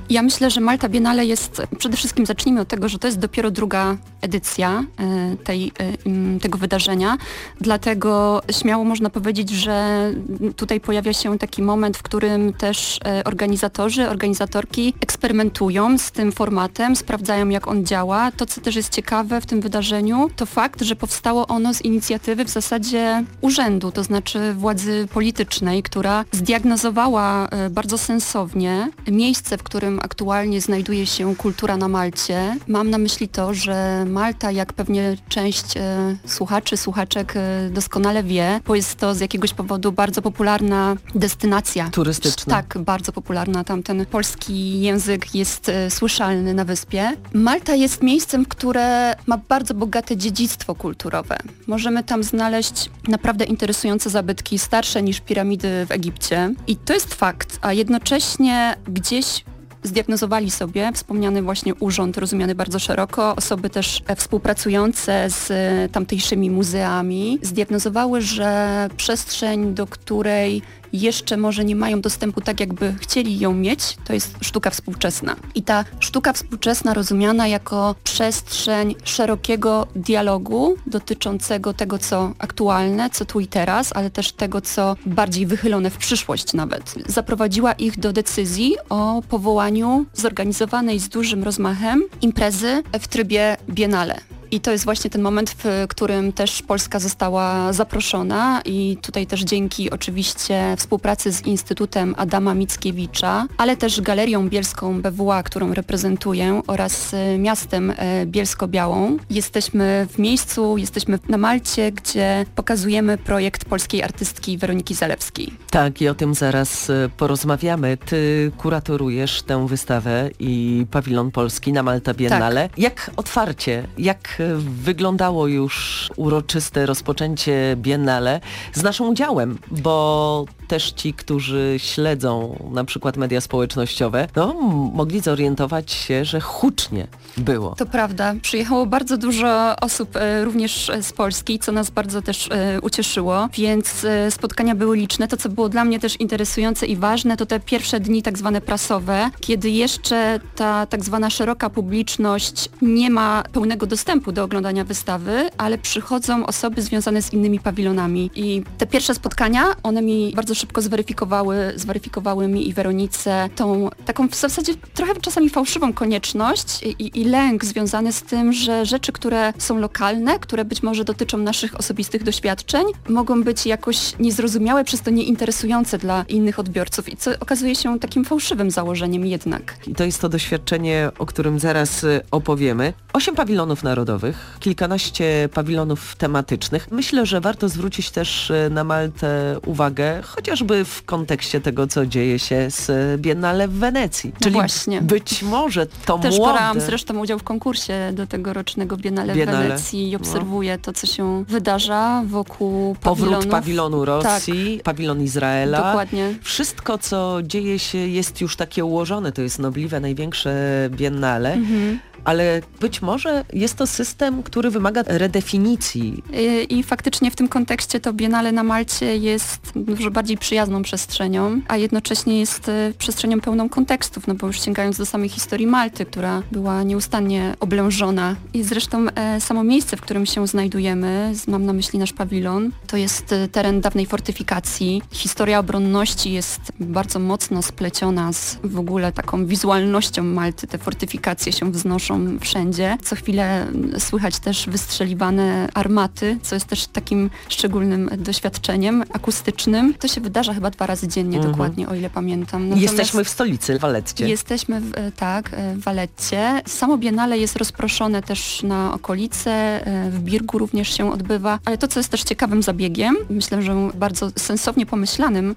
Ja myślę, że Malta Biennale jest, przede wszystkim zacznijmy od tego, że to jest dopiero druga edycja e, tej, e, tego wydarzenia, dlatego śmiało można powiedzieć, że tutaj pojawia się taki moment, w którym też e, organizatorzy, organizatorki eksperymentują z tym formatem, sprawdzają jak on działa. To, co też jest ciekawe w tym wydarzeniu, to fakt, że powstało ono z inicjatywy w zasadzie urzędu, to znaczy władzy politycznej, która zdiagnozowała bardzo sensownie miejsce, w którym którym aktualnie znajduje się kultura na Malcie, mam na myśli to, że Malta, jak pewnie część e, słuchaczy, słuchaczek e, doskonale wie, bo jest to z jakiegoś powodu bardzo popularna destynacja. Turystyczna. Tak, bardzo popularna. Tam ten polski język jest e, słyszalny na wyspie. Malta jest miejscem, które ma bardzo bogate dziedzictwo kulturowe. Możemy tam znaleźć naprawdę interesujące zabytki, starsze niż piramidy w Egipcie. I to jest fakt, a jednocześnie gdzieś zdiagnozowali sobie wspomniany właśnie urząd, rozumiany bardzo szeroko, osoby też e, współpracujące z e, tamtejszymi muzeami, zdiagnozowały, że przestrzeń, do której jeszcze może nie mają dostępu tak, jakby chcieli ją mieć, to jest sztuka współczesna. I ta sztuka współczesna rozumiana jako przestrzeń szerokiego dialogu dotyczącego tego, co aktualne, co tu i teraz, ale też tego, co bardziej wychylone w przyszłość nawet, zaprowadziła ich do decyzji o powołaniu zorganizowanej z dużym rozmachem imprezy w trybie biennale. I to jest właśnie ten moment, w którym też Polska została zaproszona i tutaj też dzięki oczywiście współpracy z Instytutem Adama Mickiewicza, ale też Galerią Bielską BWA, którą reprezentuję oraz e, miastem e, Bielsko-Białą. Jesteśmy w miejscu, jesteśmy na Malcie, gdzie pokazujemy projekt polskiej artystki Weroniki Zalewskiej. Tak, i o tym zaraz e, porozmawiamy. Ty kuratorujesz tę wystawę i pawilon polski na Malta Biennale. Tak. Jak otwarcie, jak wyglądało już uroczyste rozpoczęcie Biennale z naszym udziałem, bo też ci, którzy śledzą na przykład media społecznościowe, no, mogli zorientować się, że hucznie było. To prawda. Przyjechało bardzo dużo osób e, również z Polski, co nas bardzo też e, ucieszyło, więc e, spotkania były liczne. To, co było dla mnie też interesujące i ważne, to te pierwsze dni tak zwane prasowe, kiedy jeszcze ta tak zwana szeroka publiczność nie ma pełnego dostępu do oglądania wystawy, ale przychodzą osoby związane z innymi pawilonami. I te pierwsze spotkania, one mi bardzo szybko zweryfikowały, zweryfikowały mi i Weronice tą taką w zasadzie trochę czasami fałszywą konieczność i, i lęk związany z tym, że rzeczy, które są lokalne, które być może dotyczą naszych osobistych doświadczeń, mogą być jakoś niezrozumiałe, przez to nieinteresujące dla innych odbiorców i co okazuje się takim fałszywym założeniem jednak. I to jest to doświadczenie, o którym zaraz y, opowiemy. Osiem pawilonów narodowych, kilkanaście pawilonów tematycznych. Myślę, że warto zwrócić też y, na Maltę uwagę, chociażby w kontekście tego, co dzieje się z Biennale w Wenecji. No Czyli właśnie. być może to Też młode... brałam zresztą udział w konkursie do tegorocznego Biennale, Biennale. w Wenecji i no. obserwuję no. to, co się wydarza wokół pawilonów. Powrót pawilonu Rosji, tak. pawilon Izraela. Dokładnie. Wszystko, co dzieje się jest już takie ułożone. To jest nobliwe, największe Biennale. Mhm ale być może jest to system, który wymaga redefinicji. I, faktycznie w tym kontekście to Biennale na Malcie jest dużo bardziej przyjazną przestrzenią, a jednocześnie jest e, przestrzenią pełną kontekstów, no bo już sięgając do samej historii Malty, która była nieustannie oblężona i zresztą e, samo miejsce, w którym się znajdujemy, mam na myśli nasz pawilon, to jest e, teren dawnej fortyfikacji. Historia obronności jest bardzo mocno spleciona z w ogóle taką wizualnością Malty. Te fortyfikacje się wznoszą wszędzie. Co chwilę słychać też wystrzeliwane armaty, co jest też takim szczególnym doświadczeniem akustycznym. To się wydarza chyba dwa razy dziennie mhm. dokładnie, o ile pamiętam. Natomiast jesteśmy w stolicy, w Waletcie. Jesteśmy, w, e, tak, e, w Waletcie. Samo Biennale jest rozproszone też na okolice, e, w Birgu również się odbywa, ale to, co jest też ciekawym zabiegiem, myślę, że bardzo sensownie pomyślanym,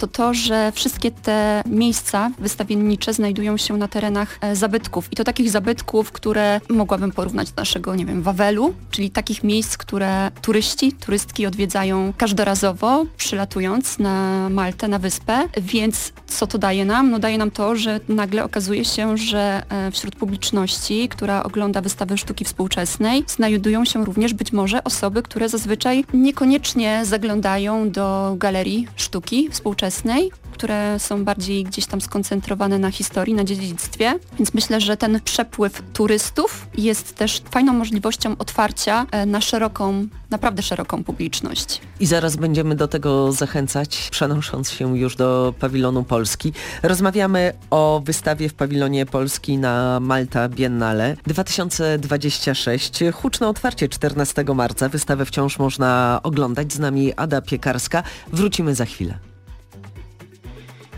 to to, że wszystkie te miejsca wystawiennicze znajdują się na terenach e, zabytków i to takich zabytków, które mogłabym porównać do naszego, nie wiem, Wawelu, czyli takich miejsc, które turyści, turystki odwiedzają każdorazowo, przylatując na Maltę, na wyspę, więc co to daje nam? No daje nam to, że nagle okazuje się, że e, wśród publiczności, która ogląda wystawę sztuki współczesnej, znajdują się również być może osoby, które zazwyczaj niekoniecznie zaglądają do galerii sztuki współczesnej, wczesnej, które są bardziej gdzieś tam skoncentrowane na historii, na dziedzictwie. Więc myślę, że ten przepływ turystów jest też fajną możliwością otwarcia e, na szeroką, naprawdę szeroką publiczność. I zaraz będziemy do tego zachęcać, przenosząc się już do pawilonu Polski. Rozmawiamy o wystawie w pawilonie Polski na Malta Biennale 2026. Huczne otwarcie 14 marca. Wystawę wciąż można oglądać. Z nami Ada Piekarska. Wrócimy za chwilę.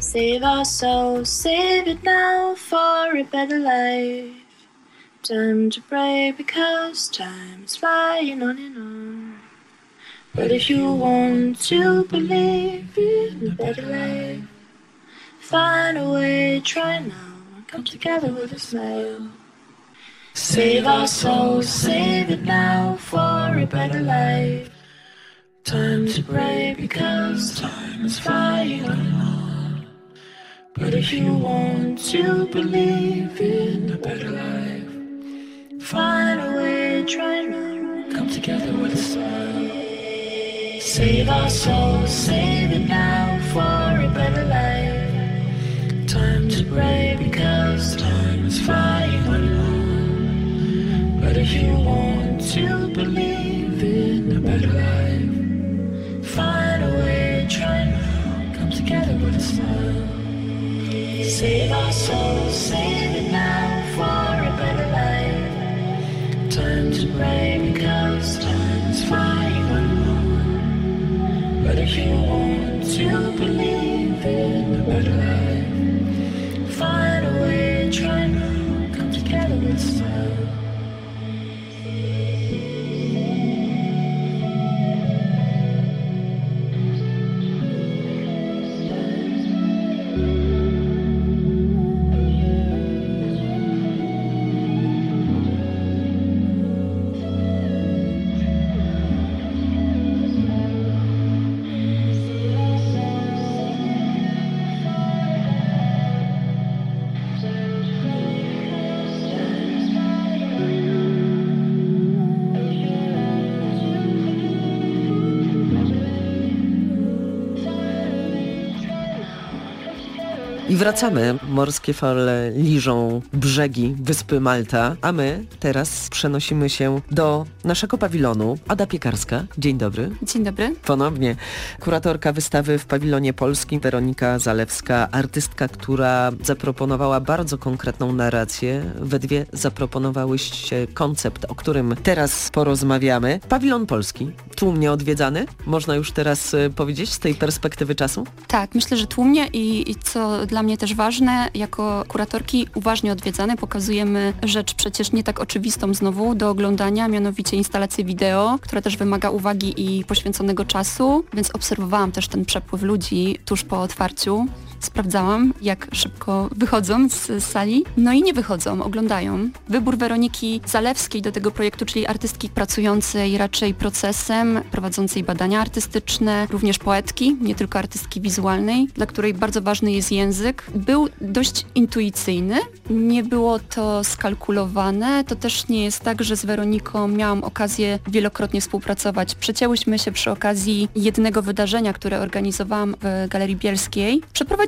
Save our souls, save it now for a better life. Time to pray because time's flying on and on. But if you want to believe in a better life, find a way, try now, and come together with a smile. Save our souls, save it now for a better life. Time to pray because time is flying on and on. But if you want to believe in a better life, find a way, try to come together with a smile. Save our souls, save it now for a better life. Time to pray because time is flying on. But if you want to believe in a better life, find a way, try to come together with a smile. Save our souls, save it now for a better life. Time to pray because time is flying on. But if you want to believe wracamy. Morskie fale liżą brzegi wyspy Malta, a my teraz przenosimy się do naszego pawilonu. Ada Piekarska, dzień dobry. Dzień dobry. Ponownie kuratorka wystawy w pawilonie polskim Weronika Zalewska, artystka, która zaproponowała bardzo konkretną narrację. We dwie zaproponowałyście koncept, o którym teraz porozmawiamy. Pawilon polski, tłumnie odwiedzany, można już teraz y, powiedzieć z tej perspektywy czasu? Tak, myślę, że tłumnie i, i co dla mnie też ważne, jako kuratorki uważnie odwiedzane pokazujemy rzecz przecież nie tak oczywistą znowu do oglądania, mianowicie instalację wideo, która też wymaga uwagi i poświęconego czasu, więc obserwowałam też ten przepływ ludzi tuż po otwarciu. Sprawdzałam, jak szybko wychodzą z, sali. No i nie wychodzą, oglądają. Wybór Weroniki Zalewskiej do tego projektu, czyli artystki pracującej raczej procesem, prowadzącej badania artystyczne, również poetki, nie tylko artystki wizualnej, dla której bardzo ważny jest język, był dość intuicyjny. Nie było to skalkulowane. To też nie jest tak, że z Weroniką miałam okazję wielokrotnie współpracować. Przecięłyśmy się przy okazji jednego wydarzenia, które organizowałam w Galerii Bielskiej.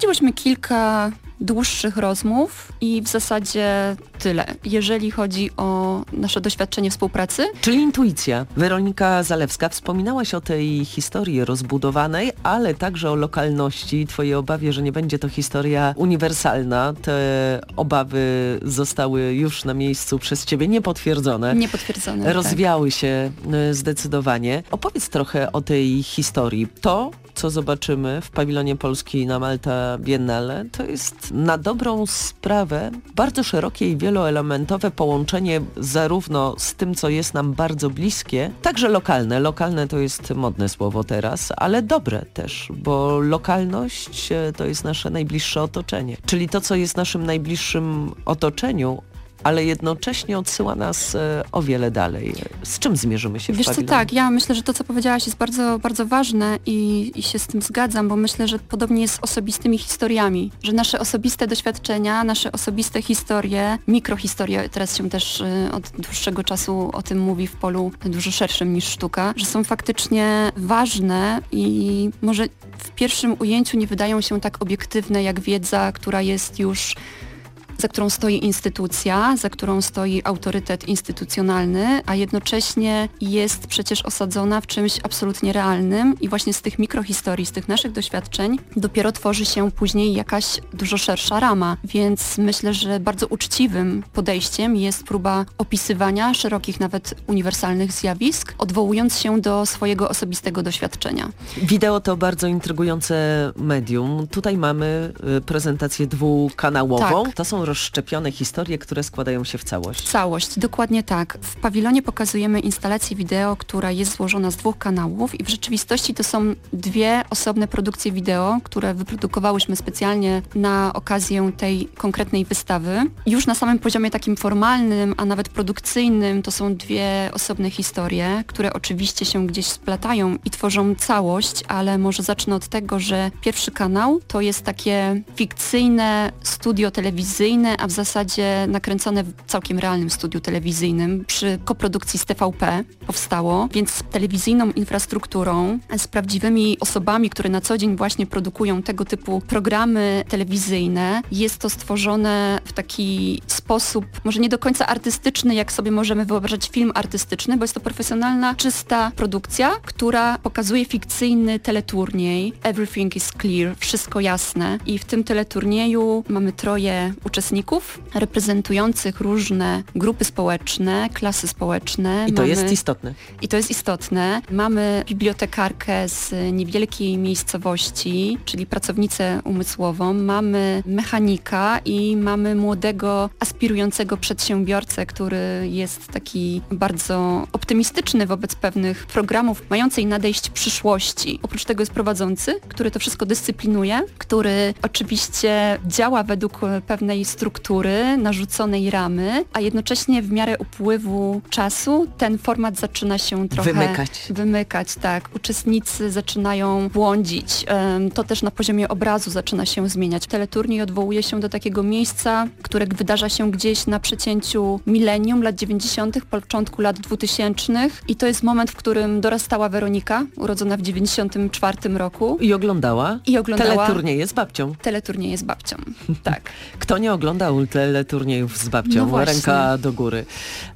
Przeprowadziłyśmy kilka dłuższych rozmów i w zasadzie tyle, jeżeli chodzi o nasze doświadczenie współpracy. Czyli intuicja. Weronika Zalewska, wspominałaś o tej historii rozbudowanej, ale także o lokalności, twojej obawie, że nie będzie to historia uniwersalna. Te obawy zostały już na miejscu przez ciebie niepotwierdzone. Niepotwierdzone, Rozwiały tak. się y, zdecydowanie. Opowiedz trochę o tej historii. To, co zobaczymy w pawilonie Polski na Malta Biennale, to jest na dobrą sprawę bardzo szerokie i wieloelementowe połączenie zarówno z tym, co jest nam bardzo bliskie, także lokalne. Lokalne to jest modne słowo teraz, ale dobre też, bo lokalność e, to jest nasze najbliższe otoczenie. Czyli to, co jest naszym najbliższym otoczeniu, ale jednocześnie odsyła nas e, o wiele dalej. Z czym zmierzymy się w Wiesz co, pawilonie? tak, ja myślę, że to, co powiedziałaś jest bardzo, bardzo ważne i, i się z tym zgadzam, bo myślę, że podobnie jest z osobistymi historiami, że nasze osobiste doświadczenia, nasze osobiste historie, mikrohistorie, teraz się też y, od dłuższego czasu o tym mówi w polu dużo szerszym niż sztuka, że są faktycznie ważne i może w pierwszym ujęciu nie wydają się tak obiektywne jak wiedza, która jest już za którą stoi instytucja, za którą stoi autorytet instytucjonalny, a jednocześnie jest przecież osadzona w czymś absolutnie realnym i właśnie z tych mikrohistorii, z tych naszych doświadczeń dopiero tworzy się później jakaś dużo szersza rama. Więc myślę, że bardzo uczciwym podejściem jest próba opisywania szerokich, nawet uniwersalnych zjawisk, odwołując się do swojego osobistego doświadczenia. Wideo to bardzo intrygujące medium. Tutaj mamy y, prezentację dwukanałową. Tak. To są rozszczepione historie, które składają się w całość. Całość, dokładnie tak. W pawilonie pokazujemy instalację wideo, która jest złożona z dwóch kanałów i w rzeczywistości to są dwie osobne produkcje wideo, które wyprodukowałyśmy specjalnie na okazję tej konkretnej wystawy. Już na samym poziomie takim formalnym, a nawet produkcyjnym to są dwie osobne historie, które oczywiście się gdzieś splatają i tworzą całość, ale może zacznę od tego, że pierwszy kanał to jest takie fikcyjne studio telewizyjne, a w zasadzie nakręcone w całkiem realnym studiu telewizyjnym przy koprodukcji z TVP powstało, więc z telewizyjną infrastrukturą, z prawdziwymi osobami, które na co dzień właśnie produkują tego typu programy telewizyjne. Jest to stworzone w taki sposób, może nie do końca artystyczny, jak sobie możemy wyobrażać film artystyczny, bo jest to profesjonalna, czysta produkcja, która pokazuje fikcyjny teleturniej. Everything is clear, wszystko jasne. I w tym teleturnieju mamy troje uczestników reprezentujących różne grupy społeczne, klasy społeczne. I to mamy... jest istotne. I to jest istotne. Mamy bibliotekarkę z niewielkiej miejscowości, czyli pracownicę umysłową, mamy mechanika i mamy młodego, aspirującego przedsiębiorcę, który jest taki bardzo optymistyczny wobec pewnych programów mającej nadejść przyszłości. Oprócz tego jest prowadzący, który to wszystko dyscyplinuje, który oczywiście działa według pewnej struktury, narzuconej ramy, a jednocześnie w miarę upływu czasu ten format zaczyna się trochę Wymykać. wymykać, tak. Uczestnicy zaczynają błądzić. To też na poziomie obrazu zaczyna się zmieniać. Teleturniej odwołuje się do takiego miejsca, które wydarza się gdzieś na przecięciu milenium, lat 90., początku lat 2000 i to jest moment, w którym dorastała Weronika, urodzona w 94 roku. I oglądała? I oglądała Teleturnieje z babcią. teleturnieje z babcią. Tak. Kto nie oglądał teleturniejów z babcią? No. Ręka do góry.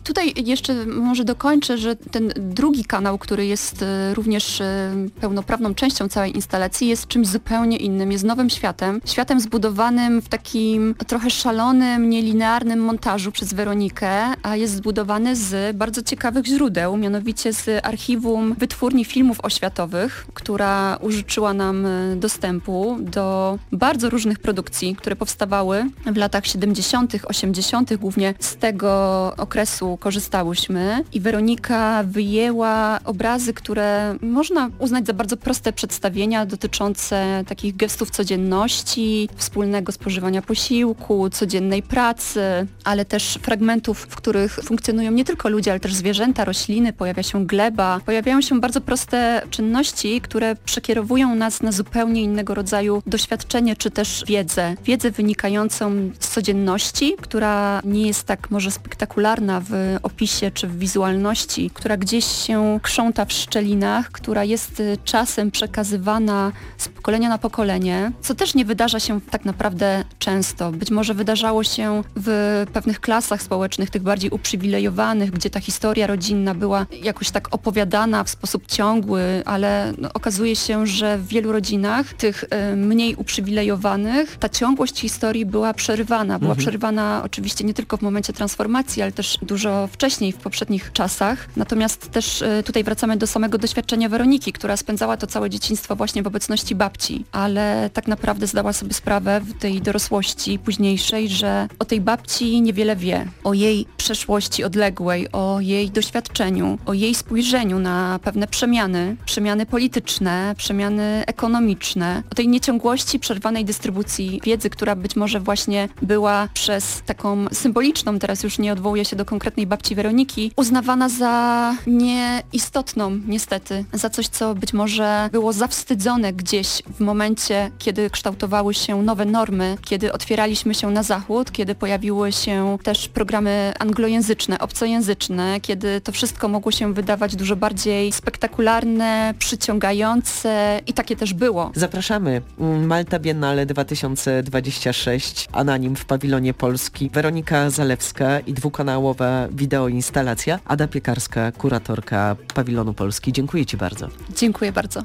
Tutaj jeszcze może dokończę, że ten drugi kanał, który jest e, również e, pełnoprawną częścią całej instalacji, jest czymś zupełnie innym, jest nowym światem. Światem zbudowanym w takim trochę szalonym, nielinearnym montażu przez Weronikę, a jest zbudowany z bardzo ciekawych źródeł, mianowicie z archiwum Wytwórni Filmów Oświatowych, która użyczyła nam e, dostępu do bardzo różnych produkcji, które powstawały w latach 70., 80., głównie z tego okresu korzystałyśmy i Weronika wyjęła obrazy, które można uznać za bardzo proste przedstawienia dotyczące takich gestów codzienności, wspólnego spożywania posiłku, codziennej pracy, ale też fragmentów, w których funkcjonują nie tylko ludzie, ale też zwierzęta, rośliny, pojawia się gleba, pojawiają się bardzo proste czynności, które przekierowują nas na zupełnie innego rodzaju doświadczenie czy też wiedzę. Wiedzę wynikającą z codzienności, która nie jest tak może spektakularna w opisie czy w wizualności, która gdzieś się krząta w szczelinach, która jest y, czasem przekazywana z pokolenia na pokolenie, co też nie wydarza się tak naprawdę często. Być może wydarzało się w pewnych klasach społecznych, tych bardziej uprzywilejowanych, gdzie ta historia rodzinna była jakoś tak opowiadana w sposób ciągły, ale no, okazuje się, że w wielu rodzinach, tych y, mniej uprzywilejowanych, ta ciągłość historii była przerywana. Była Mhm. przerywana oczywiście nie tylko w momencie transformacji, ale też dużo wcześniej, w poprzednich czasach. Natomiast też y, tutaj wracamy do samego doświadczenia Weroniki, która spędzała to całe dzieciństwo właśnie w obecności babci, ale tak naprawdę zdała sobie sprawę w tej dorosłości późniejszej, że o tej babci niewiele wie, o jej przeszłości odległej, o jej doświadczeniu, o jej spojrzeniu na pewne przemiany, przemiany polityczne, przemiany ekonomiczne, o tej nieciągłości przerwanej dystrybucji wiedzy, która być może właśnie była przez taką symboliczną, teraz już nie odwołuję się do konkretnej babci Weroniki, uznawana za nieistotną niestety, za coś, co być może było zawstydzone gdzieś w momencie, kiedy kształtowały się nowe normy, kiedy otwieraliśmy się na zachód, kiedy pojawiły się też programy anglojęzyczne, obcojęzyczne, kiedy to wszystko mogło się wydawać dużo bardziej spektakularne, przyciągające i takie też było. Zapraszamy. Malta Biennale 2026. Anani nim w pawilonie Polski. Weronika Zalewska i dwukanałowa wideoinstalacja. Ada Piekarska, kuratorka pawilonu Polski. Dziękuję Ci bardzo. Dziękuję bardzo.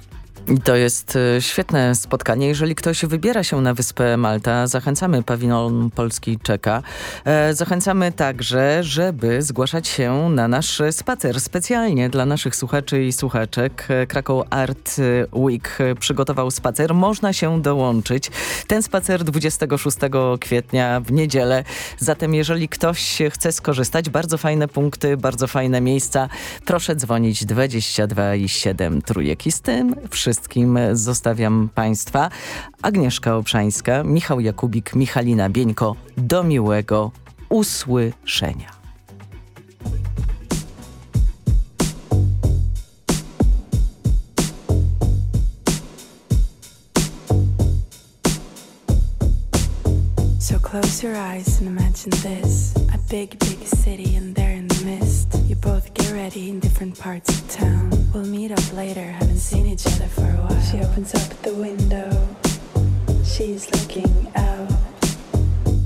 To jest e, świetne spotkanie. Jeżeli ktoś wybiera się na wyspę Malta, zachęcamy Pawilon Polski czeka. E, zachęcamy także, żeby zgłaszać się na nasz spacer specjalnie dla naszych słuchaczy i słuchaczek. E, Krakow Art Week przygotował spacer. Można się dołączyć. Ten spacer 26 kwietnia w niedzielę. Zatem jeżeli ktoś chce skorzystać, bardzo fajne punkty, bardzo fajne miejsca. Proszę dzwonić 22 i 7 trójek i z tym wszystko wszystkim zostawiam Państwa. Agnieszka Obszańska, Michał Jakubik, Michalina Bieńko. Do miłego usłyszenia. So close your eyes and imagine this A big, big city and there in You both get ready in different parts of town. We'll meet up later, haven't seen each other for a while. She opens up the window. She's looking out.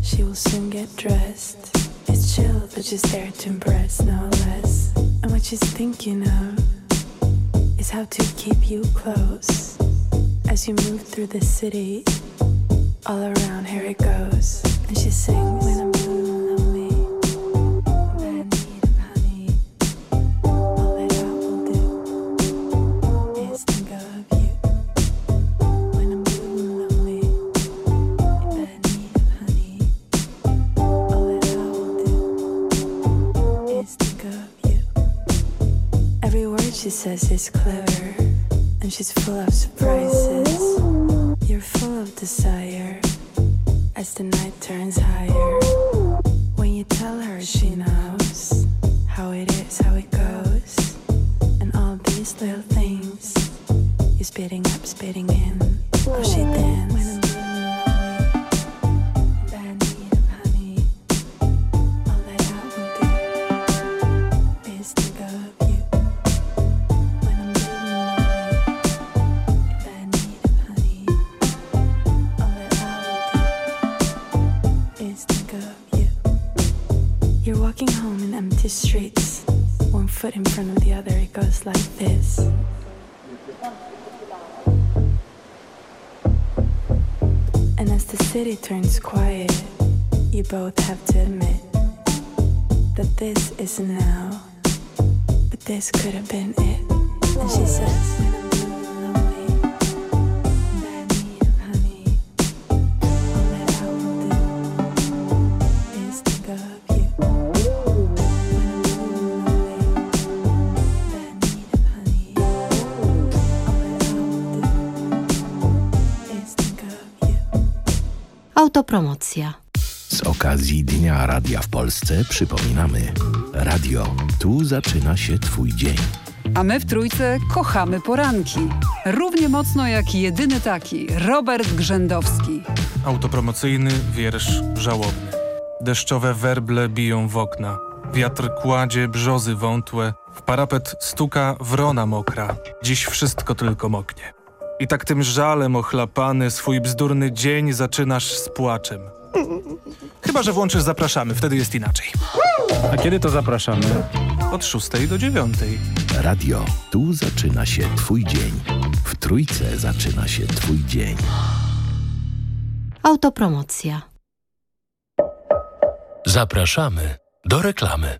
She will soon get dressed. It's chill, but she's there to impress, no less. And what she's thinking of Is how to keep you close. As you move through the city all around, here it goes. And she sings when I'm she says is clever. And she's full of surprises. You're full of desire as the night turns higher. When you tell her, she knows how it is, how it goes. And all these little things you're spitting up, spitting turns quiet, you both have to admit that this is now, but this could have been it. And she says, Autopromocja. Z okazji Dnia Radia w Polsce przypominamy. Radio, tu zaczyna się Twój dzień. A my w trójce kochamy poranki. Równie mocno jak jedyny taki, Robert Grzędowski. Autopromocyjny wiersz żałobny. Deszczowe werble biją w okna. Wiatr kładzie brzozy wątłe. W parapet stuka wrona mokra. Dziś wszystko tylko moknie. I tak tym żalem ochlapany swój bzdurny dzień zaczynasz z płaczem. Chyba, że włączysz zapraszamy, wtedy jest inaczej. A kiedy to zapraszamy? Od 6 do 9. Radio, tu zaczyna się Twój dzień. W Trójce zaczyna się Twój dzień. Autopromocja. Zapraszamy do reklamy.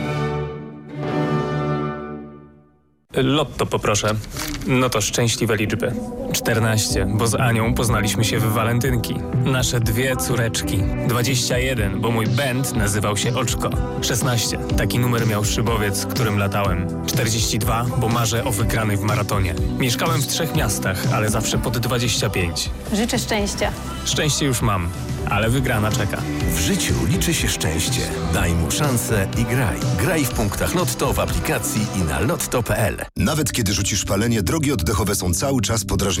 Lotto poproszę. No to szczęśliwe liczby. 14, bo z Anią poznaliśmy się w walentynki. Nasze dwie córeczki. 21, bo mój band nazywał się Oczko. 16, taki numer miał szybowiec, którym latałem. 42, bo marzę o wygranej w maratonie. Mieszkałem w trzech miastach, ale zawsze pod 25. Życzę szczęścia. Szczęście już mam, ale wygrana czeka. W życiu liczy się szczęście. Daj mu szansę i graj. Graj w punktach Lotto w aplikacji i na lotto.pl. Nawet kiedy rzucisz palenie, drogi oddechowe są cały czas podrażnione,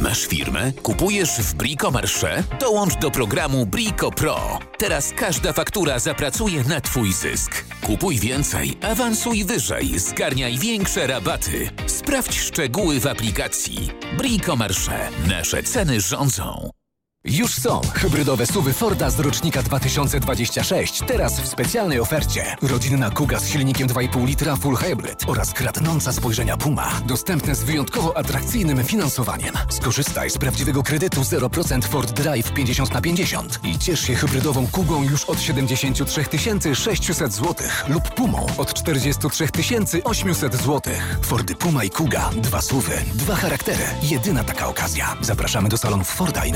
Masz firmę? Kupujesz w Bricomarché? Dołącz do programu Brico Pro. Teraz każda faktura zapracuje na Twój zysk. Kupuj więcej, awansuj wyżej, zgarniaj większe rabaty. Sprawdź szczegóły w aplikacji. Bricomarché. Nasze ceny rządzą. Już są hybrydowe suwy Forda z rocznika 2026. Teraz w specjalnej ofercie. Rodzinna Kuga z silnikiem 2,5 litra Full Hybrid oraz kradnąca spojrzenia Puma. Dostępne z wyjątkowo atrakcyjnym finansowaniem. Skorzystaj z prawdziwego kredytu 0% Ford Drive 50 na 50 i ciesz się hybrydową Kugą już od 73 600 zł lub Pumą od 43 800 zł. Fordy Puma i Kuga. Dwa suwy, dwa charaktery. Jedyna taka okazja. Zapraszamy do salonów Forda i